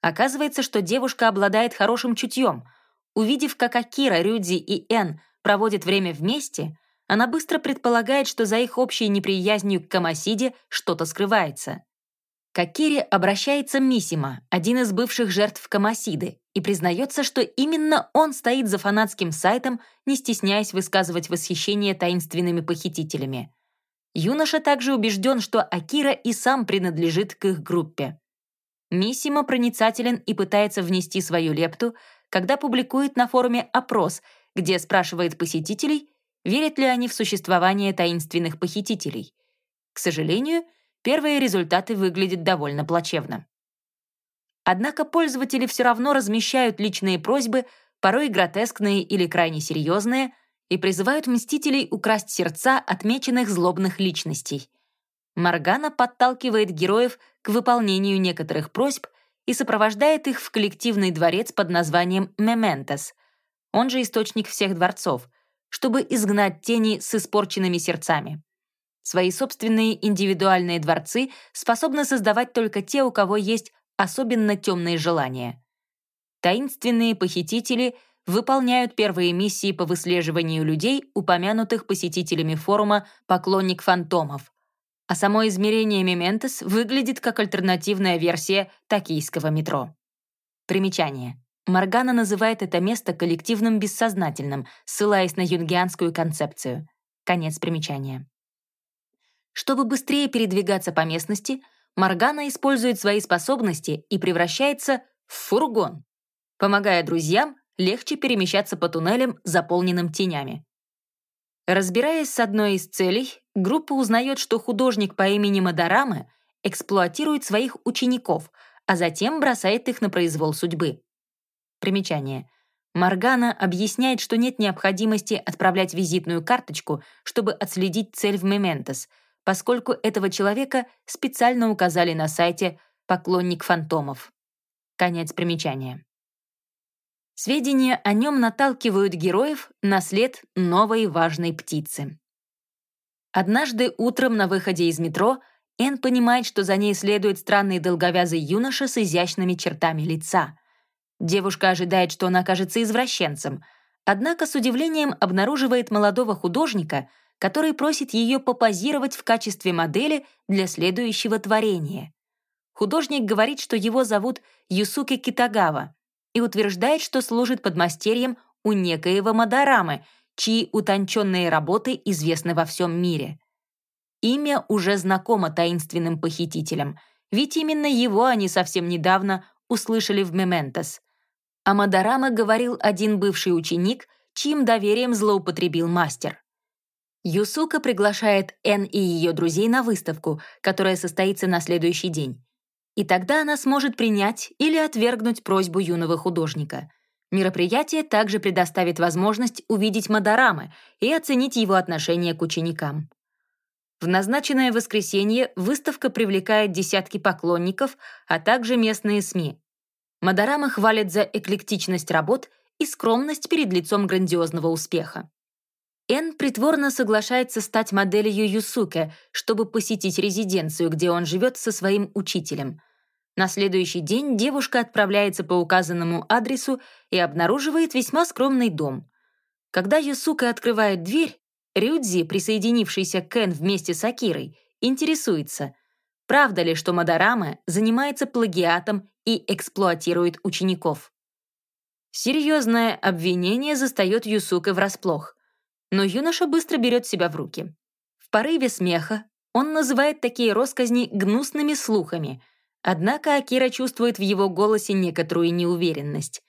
Оказывается, что девушка обладает хорошим чутьем. Увидев, как Акира, Рюдзи и Эн проводят время вместе, она быстро предполагает, что за их общей неприязнью к Камасиде что-то скрывается. К Акире обращается Мисима, один из бывших жертв Камасиды, и признается, что именно он стоит за фанатским сайтом, не стесняясь высказывать восхищение таинственными похитителями. Юноша также убежден, что Акира и сам принадлежит к их группе. Миссимо проницателен и пытается внести свою лепту, когда публикует на форуме опрос, где спрашивает посетителей, верят ли они в существование таинственных похитителей. К сожалению, первые результаты выглядят довольно плачевно. Однако пользователи все равно размещают личные просьбы, порой гротескные или крайне серьезные, и призывают мстителей украсть сердца отмеченных злобных личностей — Маргана подталкивает героев к выполнению некоторых просьб и сопровождает их в коллективный дворец под названием Мементос, он же источник всех дворцов, чтобы изгнать тени с испорченными сердцами. Свои собственные индивидуальные дворцы способны создавать только те, у кого есть особенно темные желания. Таинственные похитители выполняют первые миссии по выслеживанию людей, упомянутых посетителями форума «Поклонник фантомов», а само измерение Мементос выглядит как альтернативная версия токийского метро. Примечание. Моргана называет это место коллективным бессознательным, ссылаясь на юнгианскую концепцию. Конец примечания. Чтобы быстрее передвигаться по местности, Моргана использует свои способности и превращается в фургон, помогая друзьям легче перемещаться по туннелям, заполненным тенями. Разбираясь с одной из целей, группа узнает, что художник по имени Мадараме эксплуатирует своих учеников, а затем бросает их на произвол судьбы. Примечание. Маргана объясняет, что нет необходимости отправлять визитную карточку, чтобы отследить цель в Мементос, поскольку этого человека специально указали на сайте «Поклонник фантомов». Конец примечания. Сведения о нем наталкивают героев на след новой важной птицы. Однажды утром на выходе из метро Энн понимает, что за ней следует странный долговязый юноша с изящными чертами лица. Девушка ожидает, что он окажется извращенцем, однако с удивлением обнаруживает молодого художника, который просит ее попозировать в качестве модели для следующего творения. Художник говорит, что его зовут Юсуки Китагава, и утверждает, что служит подмастерьем у некоего Мадарамы, чьи утонченные работы известны во всем мире. Имя уже знакомо таинственным похитителям, ведь именно его они совсем недавно услышали в «Мементос». О Мадарама говорил один бывший ученик, чьим доверием злоупотребил мастер. Юсука приглашает Эн и ее друзей на выставку, которая состоится на следующий день. И тогда она сможет принять или отвергнуть просьбу юного художника. Мероприятие также предоставит возможность увидеть Мадарамы и оценить его отношение к ученикам. В назначенное воскресенье выставка привлекает десятки поклонников, а также местные СМИ. Мадарама хвалят за эклектичность работ и скромность перед лицом грандиозного успеха. Эн притворно соглашается стать моделью Юсуке, чтобы посетить резиденцию, где он живет со своим учителем. На следующий день девушка отправляется по указанному адресу и обнаруживает весьма скромный дом. Когда Юсука открывает дверь, Рюдзи, присоединившийся к Эн вместе с Акирой, интересуется, правда ли, что Мадарама занимается плагиатом и эксплуатирует учеников. Серьезное обвинение застает Юсука врасплох — но юноша быстро берет себя в руки. В порыве смеха он называет такие росказни гнусными слухами, однако Акира чувствует в его голосе некоторую неуверенность.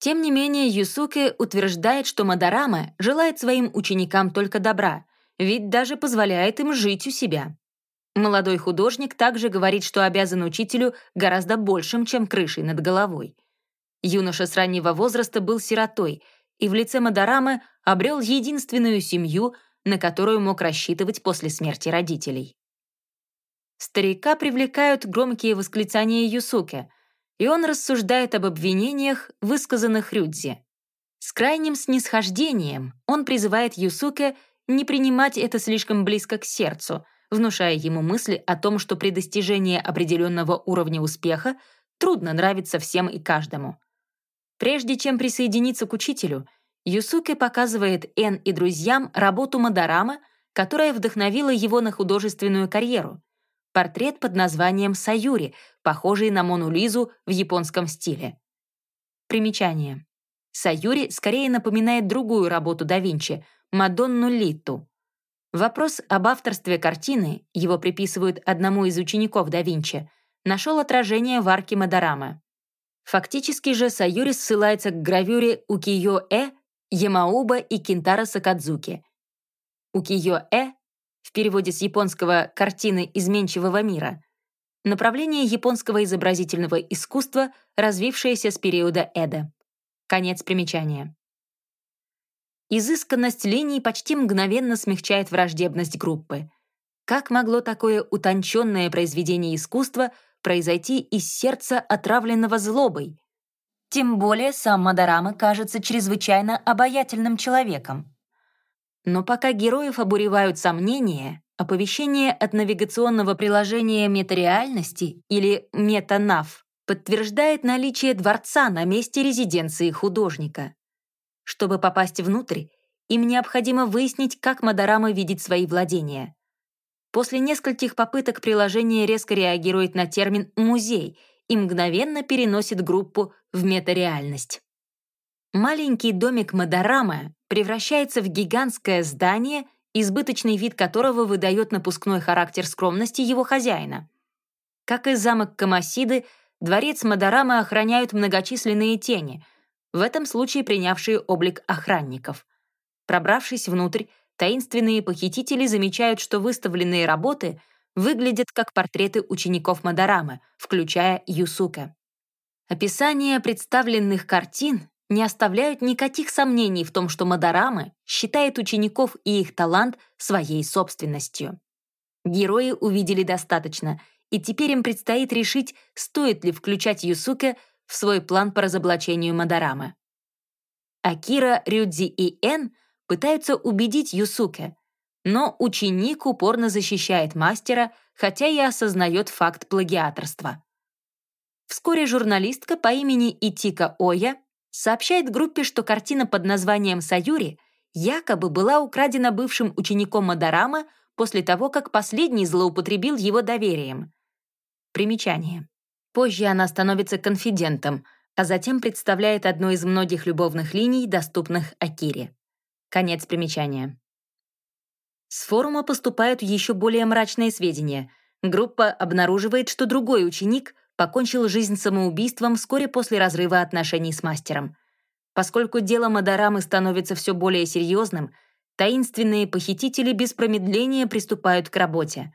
Тем не менее, Юсуке утверждает, что Мадарама желает своим ученикам только добра, ведь даже позволяет им жить у себя. Молодой художник также говорит, что обязан учителю гораздо большим, чем крышей над головой. Юноша с раннего возраста был сиротой — и в лице Мадарамы обрел единственную семью, на которую мог рассчитывать после смерти родителей. Старика привлекают громкие восклицания Юсуке, и он рассуждает об обвинениях, высказанных Рюдзи. С крайним снисхождением он призывает Юсуке не принимать это слишком близко к сердцу, внушая ему мысли о том, что при достижении определенного уровня успеха трудно нравиться всем и каждому. Прежде чем присоединиться к учителю, Юсуке показывает Эн и друзьям работу Мадарама, которая вдохновила его на художественную карьеру. Портрет под названием «Саюри», похожий на Мону Лизу в японском стиле. Примечание. Саюри скорее напоминает другую работу да Винчи — Мадонну Литту. Вопрос об авторстве картины, его приписывают одному из учеников да Винчи, нашел отражение в арке Мадарама. Фактически же Саюри ссылается к гравюре Укиё-э, Ямауба и Кинтара Сакадзуки. Укиё-э в переводе с японского «картины изменчивого мира» направление японского изобразительного искусства, развившееся с периода Эда. Конец примечания. Изысканность линий почти мгновенно смягчает враждебность группы. Как могло такое утонченное произведение искусства — произойти из сердца, отравленного злобой. Тем более сам Мадарама кажется чрезвычайно обаятельным человеком. Но пока героев обуревают сомнения, оповещение от навигационного приложения метареальности или метанав подтверждает наличие дворца на месте резиденции художника. Чтобы попасть внутрь, им необходимо выяснить, как Мадарама видит свои владения. После нескольких попыток приложение резко реагирует на термин «музей» и мгновенно переносит группу в метареальность. Маленький домик Мадарама превращается в гигантское здание, избыточный вид которого выдает напускной характер скромности его хозяина. Как и замок Камасиды, дворец Мадарама охраняют многочисленные тени, в этом случае принявшие облик охранников. Пробравшись внутрь, таинственные похитители замечают, что выставленные работы выглядят как портреты учеников Мадарамы, включая Юсука. Описание представленных картин не оставляют никаких сомнений в том, что Мадарамы считает учеников и их талант своей собственностью. Герои увидели достаточно, и теперь им предстоит решить, стоит ли включать Юсуке в свой план по разоблачению Мадарамы. Акира, Рюдзи и Эн пытаются убедить Юсуке, но ученик упорно защищает мастера, хотя и осознает факт плагиаторства. Вскоре журналистка по имени Итика Оя сообщает группе, что картина под названием «Саюри» якобы была украдена бывшим учеником Мадарама после того, как последний злоупотребил его доверием. Примечание. Позже она становится конфидентом, а затем представляет одну из многих любовных линий, доступных Акире. Конец примечания. С форума поступают еще более мрачные сведения. Группа обнаруживает, что другой ученик покончил жизнь самоубийством вскоре после разрыва отношений с мастером. Поскольку дело Мадарамы становится все более серьезным, таинственные похитители без промедления приступают к работе.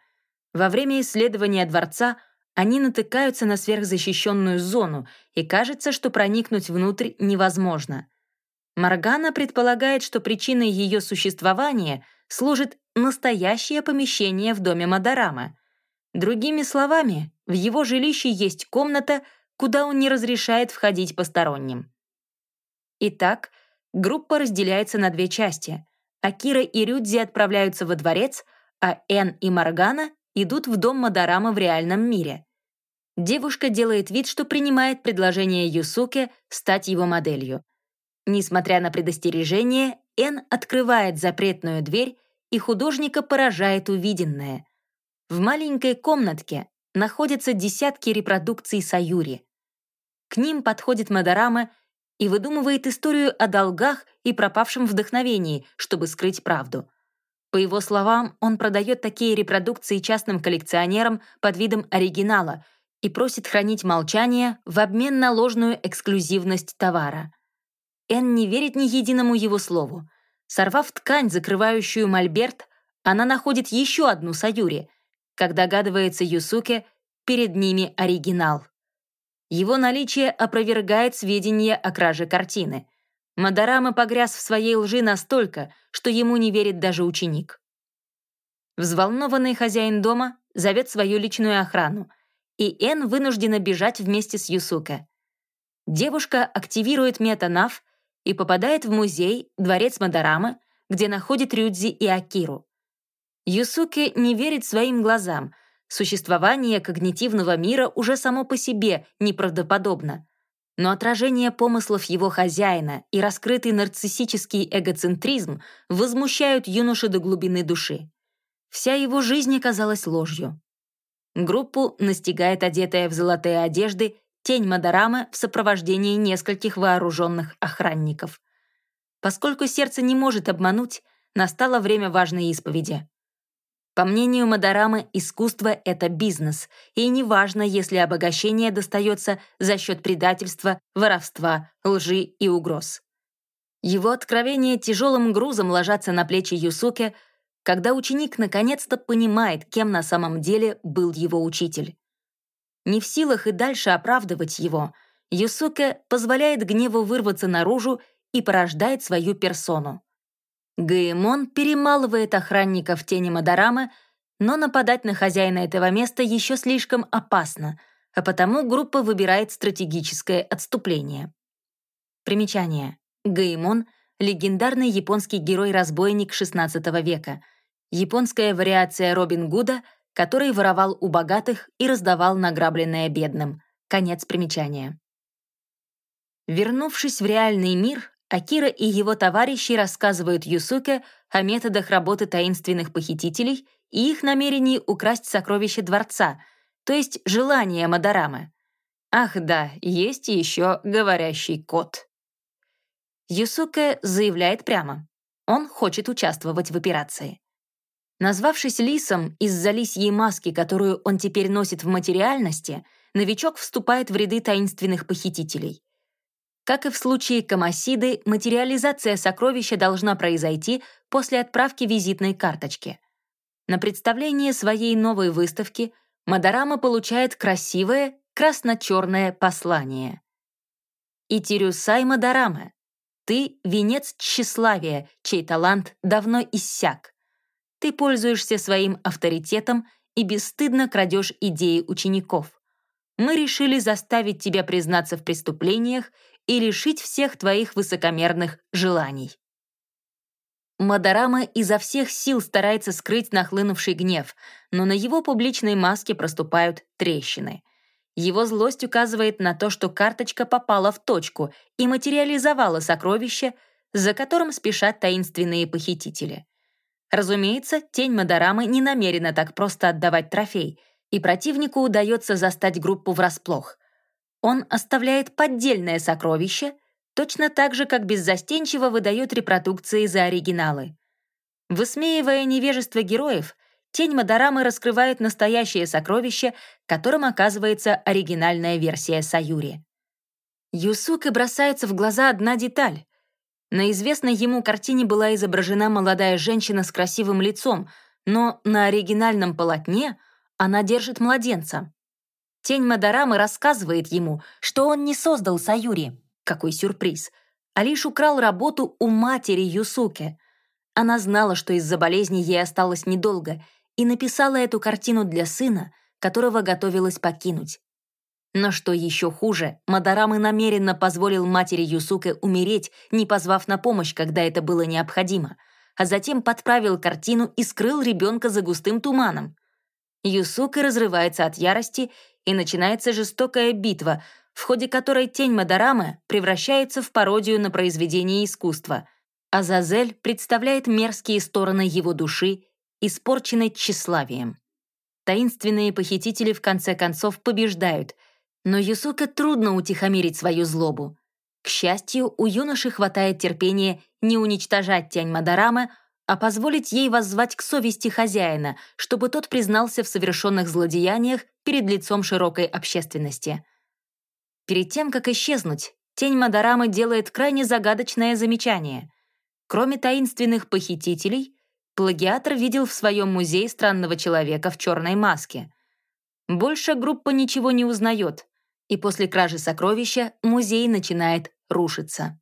Во время исследования дворца они натыкаются на сверхзащищенную зону, и кажется, что проникнуть внутрь невозможно. Моргана предполагает, что причиной ее существования служит настоящее помещение в доме Мадарама. Другими словами, в его жилище есть комната, куда он не разрешает входить посторонним. Итак, группа разделяется на две части. Акира и Рюдзи отправляются во дворец, а Эн и Маргана идут в дом Мадарама в реальном мире. Девушка делает вид, что принимает предложение Юсуке стать его моделью. Несмотря на предостережение, Эн открывает запретную дверь, и художника поражает увиденное. В маленькой комнатке находятся десятки репродукций Саюри. К ним подходит Мадарама и выдумывает историю о долгах и пропавшем вдохновении, чтобы скрыть правду. По его словам, он продает такие репродукции частным коллекционерам под видом оригинала и просит хранить молчание в обмен на ложную эксклюзивность товара. Эн не верит ни единому его слову. Сорвав ткань, закрывающую мольберт, она находит еще одну Саюри — как догадывается Юсуке, перед ними оригинал. Его наличие опровергает сведения о краже картины. Мадарама погряз в своей лжи настолько, что ему не верит даже ученик. Взволнованный хозяин дома зовет свою личную охрану, и Эн вынуждена бежать вместе с Юсуке. Девушка активирует метанав и попадает в музей, дворец Мадарамы, где находит Рюдзи и Акиру. Юсуке не верит своим глазам. Существование когнитивного мира уже само по себе неправдоподобно. Но отражение помыслов его хозяина и раскрытый нарциссический эгоцентризм возмущают юношу до глубины души. Вся его жизнь оказалась ложью. Группу настигает одетая в золотые одежды тень Мадарамы в сопровождении нескольких вооруженных охранников. Поскольку сердце не может обмануть, настало время важной исповеди. По мнению Мадарамы, искусство — это бизнес, и неважно, если обогащение достается за счет предательства, воровства, лжи и угроз. Его откровения тяжелым грузом ложатся на плечи Юсуке, когда ученик наконец-то понимает, кем на самом деле был его учитель. Не в силах и дальше оправдывать его, Юсуке позволяет гневу вырваться наружу и порождает свою персону. Гаэмон перемалывает охранника в тени Мадарамы, но нападать на хозяина этого места еще слишком опасно, а потому группа выбирает стратегическое отступление. Примечание. Гаэмон — легендарный японский герой-разбойник XVI века, японская вариация Робин Гуда, который воровал у богатых и раздавал награбленное бедным. Конец примечания. Вернувшись в реальный мир, Акира и его товарищи рассказывают Юсуке о методах работы таинственных похитителей и их намерении украсть сокровища дворца, то есть желание Мадарамы. Ах да, есть еще говорящий кот. Юсуке заявляет прямо. Он хочет участвовать в операции. Назвавшись лисом из-за лисьей маски, которую он теперь носит в материальности, новичок вступает в ряды таинственных похитителей. Как и в случае Камасиды, материализация сокровища должна произойти после отправки визитной карточки. На представлении своей новой выставки Мадарама получает красивое красно-черное послание. и Тирюсай Мадарама. Ты — венец тщеславия, чей талант давно иссяк. Ты пользуешься своим авторитетом и бесстыдно крадешь идеи учеников. Мы решили заставить тебя признаться в преступлениях и лишить всех твоих высокомерных желаний. Мадарама изо всех сил старается скрыть нахлынувший гнев, но на его публичной маске проступают трещины. Его злость указывает на то, что карточка попала в точку и материализовала сокровище, за которым спешат таинственные похитители. Разумеется, тень Мадарамы не намерена так просто отдавать трофей, и противнику удается застать группу врасплох. Он оставляет поддельное сокровище, точно так же, как беззастенчиво выдает репродукции за оригиналы. Высмеивая невежество героев, тень Мадарамы раскрывает настоящее сокровище, которым оказывается оригинальная версия Саюри. Юсуке бросается в глаза одна деталь. На известной ему картине была изображена молодая женщина с красивым лицом, но на оригинальном полотне она держит младенца. Тень Мадарамы рассказывает ему, что он не создал Саюри. Какой сюрприз! А лишь украл работу у матери Юсуке. Она знала, что из-за болезни ей осталось недолго, и написала эту картину для сына, которого готовилась покинуть. Но что еще хуже, Мадарамы намеренно позволил матери Юсуке умереть, не позвав на помощь, когда это было необходимо, а затем подправил картину и скрыл ребенка за густым туманом. Юсуке разрывается от ярости и начинается жестокая битва, в ходе которой тень Мадарамы превращается в пародию на произведение искусства. а Зазель представляет мерзкие стороны его души, испорченной тщеславием. Таинственные похитители в конце концов побеждают, но Юсука трудно утихомирить свою злобу. К счастью, у юноши хватает терпения не уничтожать тень Мадарамы, а позволить ей воззвать к совести хозяина, чтобы тот признался в совершенных злодеяниях перед лицом широкой общественности. Перед тем, как исчезнуть, тень Мадарамы делает крайне загадочное замечание. Кроме таинственных похитителей, плагиатор видел в своем музее странного человека в черной маске. Больше группа ничего не узнает, и после кражи сокровища музей начинает рушиться.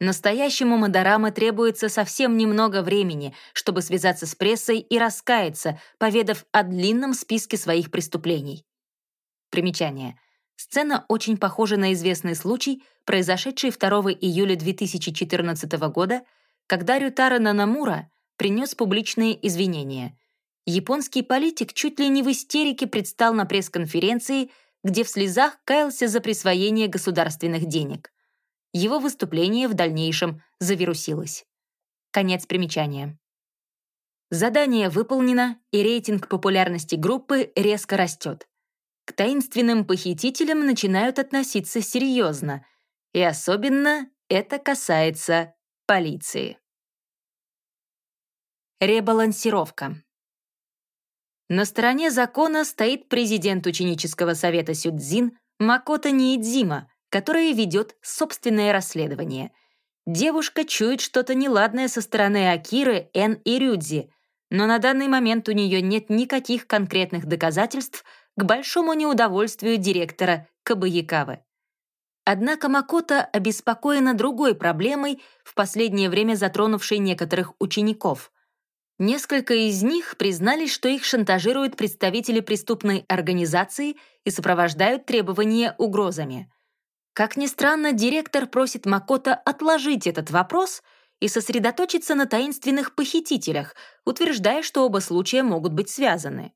Настоящему Мадараме требуется совсем немного времени, чтобы связаться с прессой и раскаяться, поведав о длинном списке своих преступлений. Примечание. Сцена очень похожа на известный случай, произошедший 2 июля 2014 года, когда Рютара Нанамура принес публичные извинения. Японский политик чуть ли не в истерике предстал на пресс-конференции, где в слезах каялся за присвоение государственных денег. Его выступление в дальнейшем завирусилось. Конец примечания. Задание выполнено, и рейтинг популярности группы резко растет. К таинственным похитителям начинают относиться серьезно, и особенно это касается полиции. Ребалансировка. На стороне закона стоит президент ученического совета Сюдзин Макото Ниидзима, которая ведет собственное расследование. Девушка чует что-то неладное со стороны Акиры, Эн и Рюдзи, но на данный момент у нее нет никаких конкретных доказательств к большому неудовольствию директора Кабаякавы. Однако Макота обеспокоена другой проблемой, в последнее время затронувшей некоторых учеников. Несколько из них признались, что их шантажируют представители преступной организации и сопровождают требования угрозами. Как ни странно, директор просит Макота отложить этот вопрос и сосредоточиться на таинственных похитителях, утверждая, что оба случая могут быть связаны.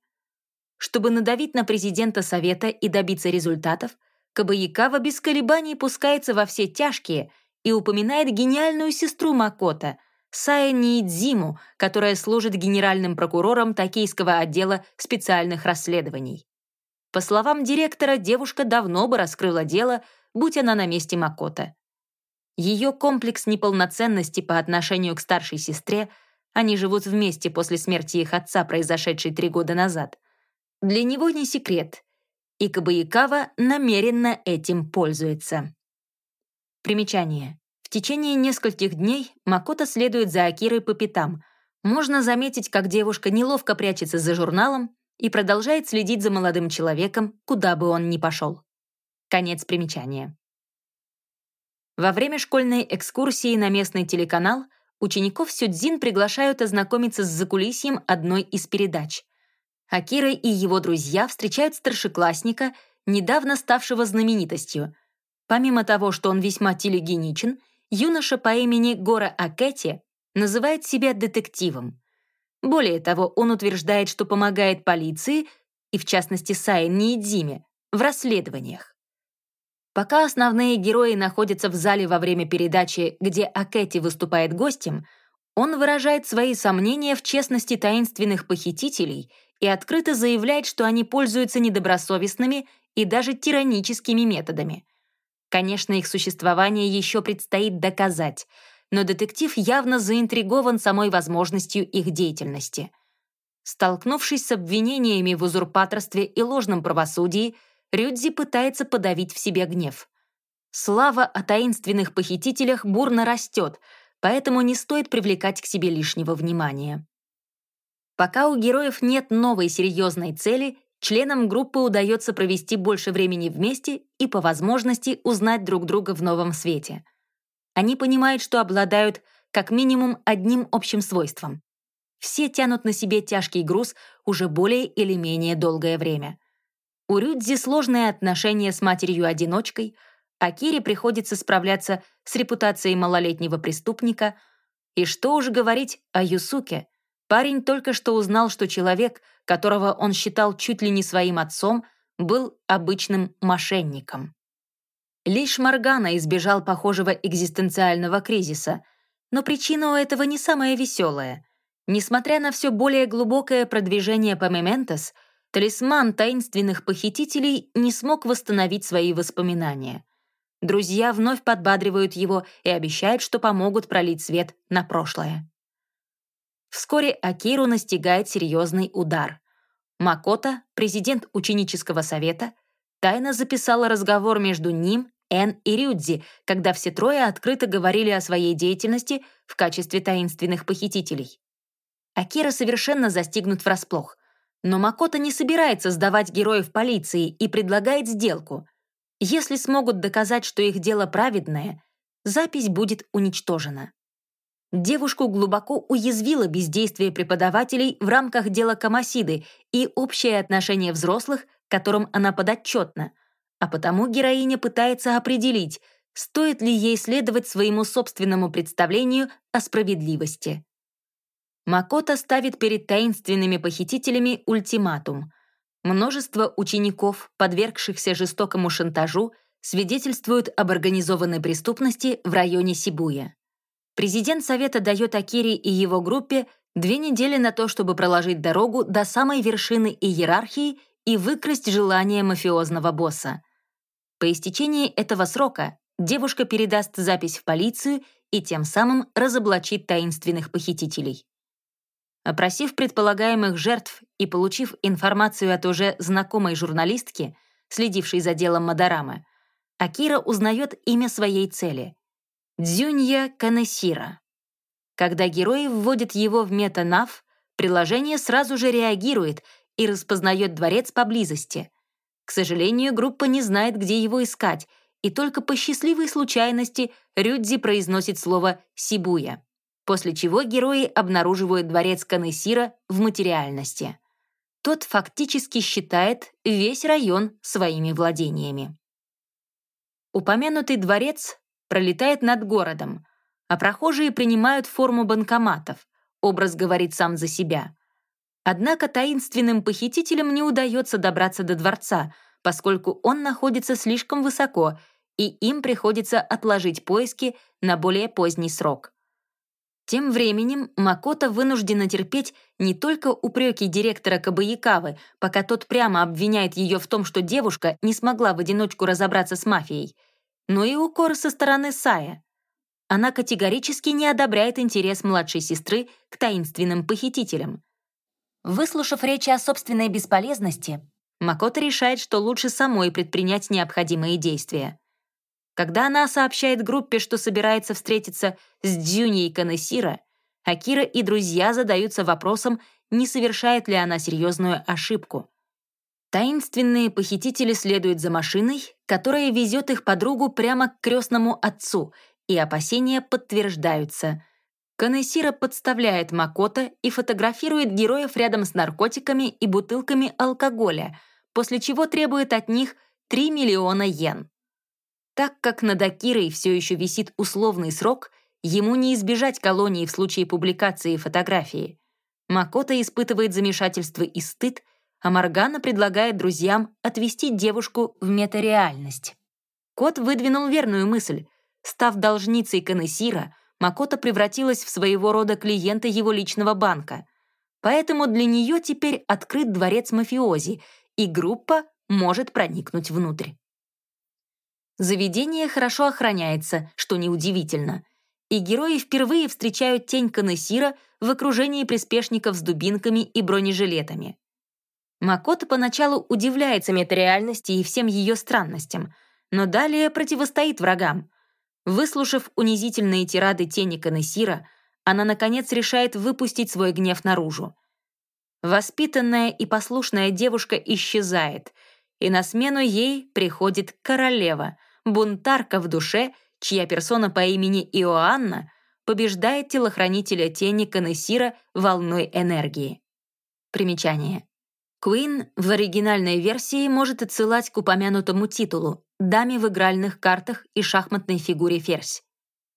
Чтобы надавить на президента Совета и добиться результатов, Кабаякава без колебаний пускается во все тяжкие и упоминает гениальную сестру Макота, Сая Ниидзиму, которая служит генеральным прокурором Токийского отдела специальных расследований. По словам директора, девушка давно бы раскрыла дело, будь она на месте Макота. Ее комплекс неполноценности по отношению к старшей сестре, они живут вместе после смерти их отца, произошедшей три года назад, для него не секрет, и Кабаякава намеренно этим пользуется. Примечание. В течение нескольких дней Макото следует за Акирой по пятам. Можно заметить, как девушка неловко прячется за журналом и продолжает следить за молодым человеком, куда бы он ни пошел. Конец примечания. Во время школьной экскурсии на местный телеканал учеников Сюдзин приглашают ознакомиться с закулисьем одной из передач. Акира и его друзья встречают старшеклассника, недавно ставшего знаменитостью. Помимо того, что он весьма телегеничен, юноша по имени Гора Акэти называет себя детективом. Более того, он утверждает, что помогает полиции, и в частности Сайн Ниидзиме, в расследованиях. Пока основные герои находятся в зале во время передачи, где Акэти выступает гостем, он выражает свои сомнения в честности таинственных похитителей и открыто заявляет, что они пользуются недобросовестными и даже тираническими методами. Конечно, их существование еще предстоит доказать, но детектив явно заинтригован самой возможностью их деятельности. Столкнувшись с обвинениями в узурпаторстве и ложном правосудии, Рюдзи пытается подавить в себе гнев. Слава о таинственных похитителях бурно растет, поэтому не стоит привлекать к себе лишнего внимания. Пока у героев нет новой серьезной цели, членам группы удается провести больше времени вместе и, по возможности, узнать друг друга в новом свете. Они понимают, что обладают как минимум одним общим свойством. Все тянут на себе тяжкий груз уже более или менее долгое время. У Рюдзи сложные отношения с матерью-одиночкой, а Кире приходится справляться с репутацией малолетнего преступника. И что уж говорить о Юсуке. Парень только что узнал, что человек, которого он считал чуть ли не своим отцом, был обычным мошенником. Лишь Моргана избежал похожего экзистенциального кризиса, но причина у этого не самая веселая. Несмотря на все более глубокое продвижение по Мементос, Талисман таинственных похитителей не смог восстановить свои воспоминания. Друзья вновь подбадривают его и обещают, что помогут пролить свет на прошлое. Вскоре Акиру настигает серьезный удар. Макота, президент ученического совета, тайно записала разговор между ним, Эн и Рюдзи, когда все трое открыто говорили о своей деятельности в качестве таинственных похитителей. Акира совершенно застигнут врасплох. Но Макото не собирается сдавать героев полиции и предлагает сделку. Если смогут доказать, что их дело праведное, запись будет уничтожена. Девушку глубоко уязвило бездействие преподавателей в рамках дела Камасиды и общее отношение взрослых, которым она подотчетна, а потому героиня пытается определить, стоит ли ей следовать своему собственному представлению о справедливости. Макото ставит перед таинственными похитителями ультиматум. Множество учеников, подвергшихся жестокому шантажу, свидетельствуют об организованной преступности в районе Сибуя. Президент Совета дает Акири и его группе две недели на то, чтобы проложить дорогу до самой вершины иерархии и выкрасть желание мафиозного босса. По истечении этого срока девушка передаст запись в полицию и тем самым разоблачит таинственных похитителей. Опросив предполагаемых жертв и получив информацию от уже знакомой журналистки, следившей за делом Мадарамы, Акира узнает имя своей цели — Дзюнья Канесира. Когда герой вводит его в метанав, приложение сразу же реагирует и распознает дворец поблизости. К сожалению, группа не знает, где его искать, и только по счастливой случайности Рюдзи произносит слово «Сибуя» после чего герои обнаруживают дворец Канесира в материальности. Тот фактически считает весь район своими владениями. Упомянутый дворец пролетает над городом, а прохожие принимают форму банкоматов, образ говорит сам за себя. Однако таинственным похитителям не удается добраться до дворца, поскольку он находится слишком высоко, и им приходится отложить поиски на более поздний срок. Тем временем Макото вынуждена терпеть не только упреки директора Кабаякавы, пока тот прямо обвиняет ее в том, что девушка не смогла в одиночку разобраться с мафией, но и укоры со стороны Сая. Она категорически не одобряет интерес младшей сестры к таинственным похитителям. Выслушав речи о собственной бесполезности, Макото решает, что лучше самой предпринять необходимые действия. Когда она сообщает группе, что собирается встретиться с Дзюней Канесира, Акира и друзья задаются вопросом, не совершает ли она серьезную ошибку. Таинственные похитители следуют за машиной, которая везет их подругу прямо к крестному отцу, и опасения подтверждаются. Канессира подставляет Макота и фотографирует героев рядом с наркотиками и бутылками алкоголя, после чего требует от них 3 миллиона йен. Так как над Акирой все еще висит условный срок, ему не избежать колонии в случае публикации фотографии. Макота испытывает замешательство и стыд, а Моргана предлагает друзьям отвести девушку в метареальность. Кот выдвинул верную мысль. Став должницей Канесира, Макота превратилась в своего рода клиента его личного банка. Поэтому для нее теперь открыт дворец мафиози, и группа может проникнуть внутрь. Заведение хорошо охраняется, что неудивительно, и герои впервые встречают тень Канесира в окружении приспешников с дубинками и бронежилетами. Макото поначалу удивляется метареальности и всем ее странностям, но далее противостоит врагам. Выслушав унизительные тирады тени Канесира, она, наконец, решает выпустить свой гнев наружу. Воспитанная и послушная девушка исчезает, и на смену ей приходит королева, бунтарка в душе, чья персона по имени Иоанна побеждает телохранителя тени Канесира волной энергии. Примечание. Queen в оригинальной версии может отсылать к упомянутому титулу «Даме в игральных картах и шахматной фигуре ферзь».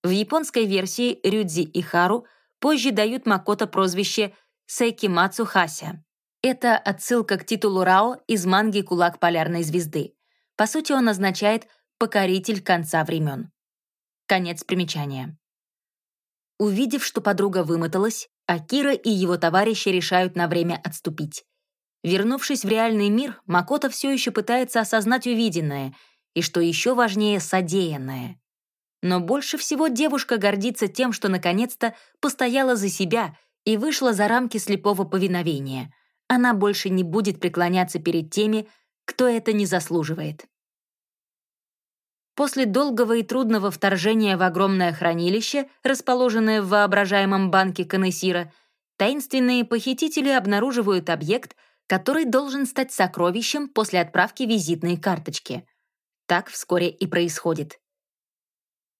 В японской версии Рюдзи и Хару позже дают Макото прозвище Сайкимацу Хася. Это отсылка к титулу Рао из манги «Кулак полярной звезды». По сути, он означает «покоритель конца времен». Конец примечания. Увидев, что подруга вымоталась, Акира и его товарищи решают на время отступить. Вернувшись в реальный мир, Макото все еще пытается осознать увиденное и, что еще важнее, содеянное. Но больше всего девушка гордится тем, что наконец-то постояла за себя и вышла за рамки слепого повиновения. Она больше не будет преклоняться перед теми, кто это не заслуживает. После долгого и трудного вторжения в огромное хранилище, расположенное в воображаемом банке Канесира, таинственные похитители обнаруживают объект, который должен стать сокровищем после отправки визитной карточки. Так вскоре и происходит.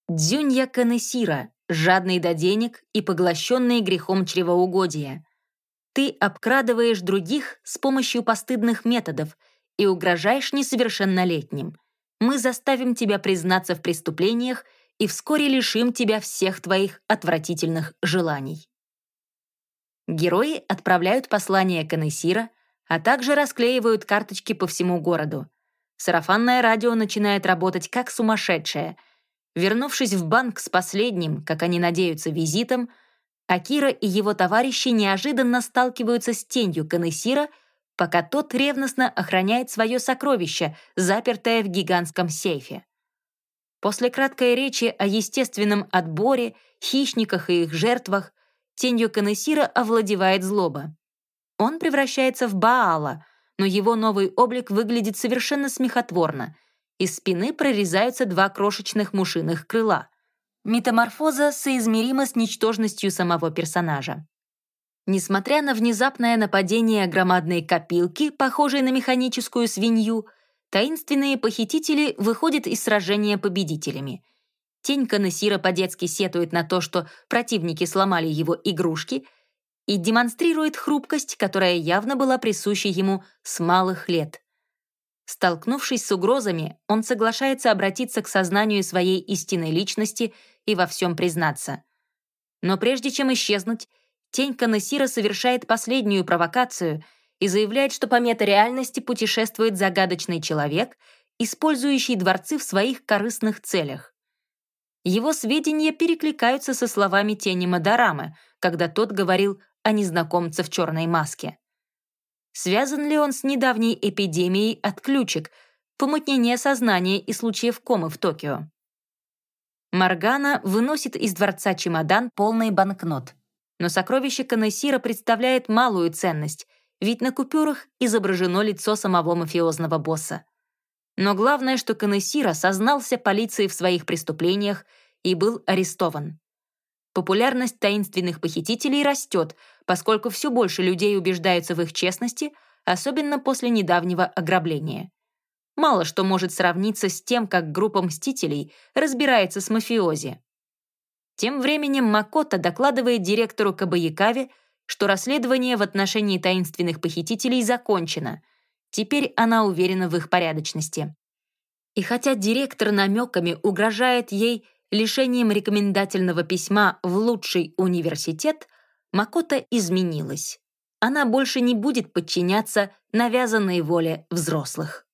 Дзюнья Канесира, жадный до денег и поглощенный грехом чревоугодия. Ты обкрадываешь других с помощью постыдных методов и угрожаешь несовершеннолетним. Мы заставим тебя признаться в преступлениях и вскоре лишим тебя всех твоих отвратительных желаний. Герои отправляют послание Канесира, а также расклеивают карточки по всему городу. Сарафанное радио начинает работать как сумасшедшее. Вернувшись в банк с последним, как они надеются, визитом, Акира и его товарищи неожиданно сталкиваются с тенью Канесира, пока тот ревностно охраняет свое сокровище, запертое в гигантском сейфе. После краткой речи о естественном отборе, хищниках и их жертвах, тенью Канесира овладевает злоба. Он превращается в Баала, но его новый облик выглядит совершенно смехотворно. Из спины прорезаются два крошечных мушиных крыла. Метаморфоза соизмерима с ничтожностью самого персонажа. Несмотря на внезапное нападение громадной копилки, похожей на механическую свинью, таинственные похитители выходят из сражения победителями. Тень Канесира по-детски сетует на то, что противники сломали его игрушки — и демонстрирует хрупкость, которая явно была присуща ему с малых лет. Столкнувшись с угрозами, он соглашается обратиться к сознанию своей истинной личности и во всем признаться. Но прежде чем исчезнуть, тень Канессира совершает последнюю провокацию и заявляет, что по метареальности путешествует загадочный человек, использующий дворцы в своих корыстных целях. Его сведения перекликаются со словами тени Мадарамы, когда тот говорил а незнакомца в черной маске. Связан ли он с недавней эпидемией отключек, помутнения сознания и случаев комы в Токио? Маргана выносит из дворца чемодан полный банкнот. Но сокровище Канессира представляет малую ценность, ведь на купюрах изображено лицо самого мафиозного босса. Но главное, что Канессира сознался полиции в своих преступлениях и был арестован. Популярность таинственных похитителей растет, поскольку все больше людей убеждаются в их честности, особенно после недавнего ограбления. Мало что может сравниться с тем, как группа мстителей разбирается с мафиози. Тем временем Макота докладывает директору Кабаякаве, что расследование в отношении таинственных похитителей закончено. Теперь она уверена в их порядочности. И хотя директор намеками угрожает ей лишением рекомендательного письма в лучший университет, Макота изменилась. Она больше не будет подчиняться навязанной воле взрослых.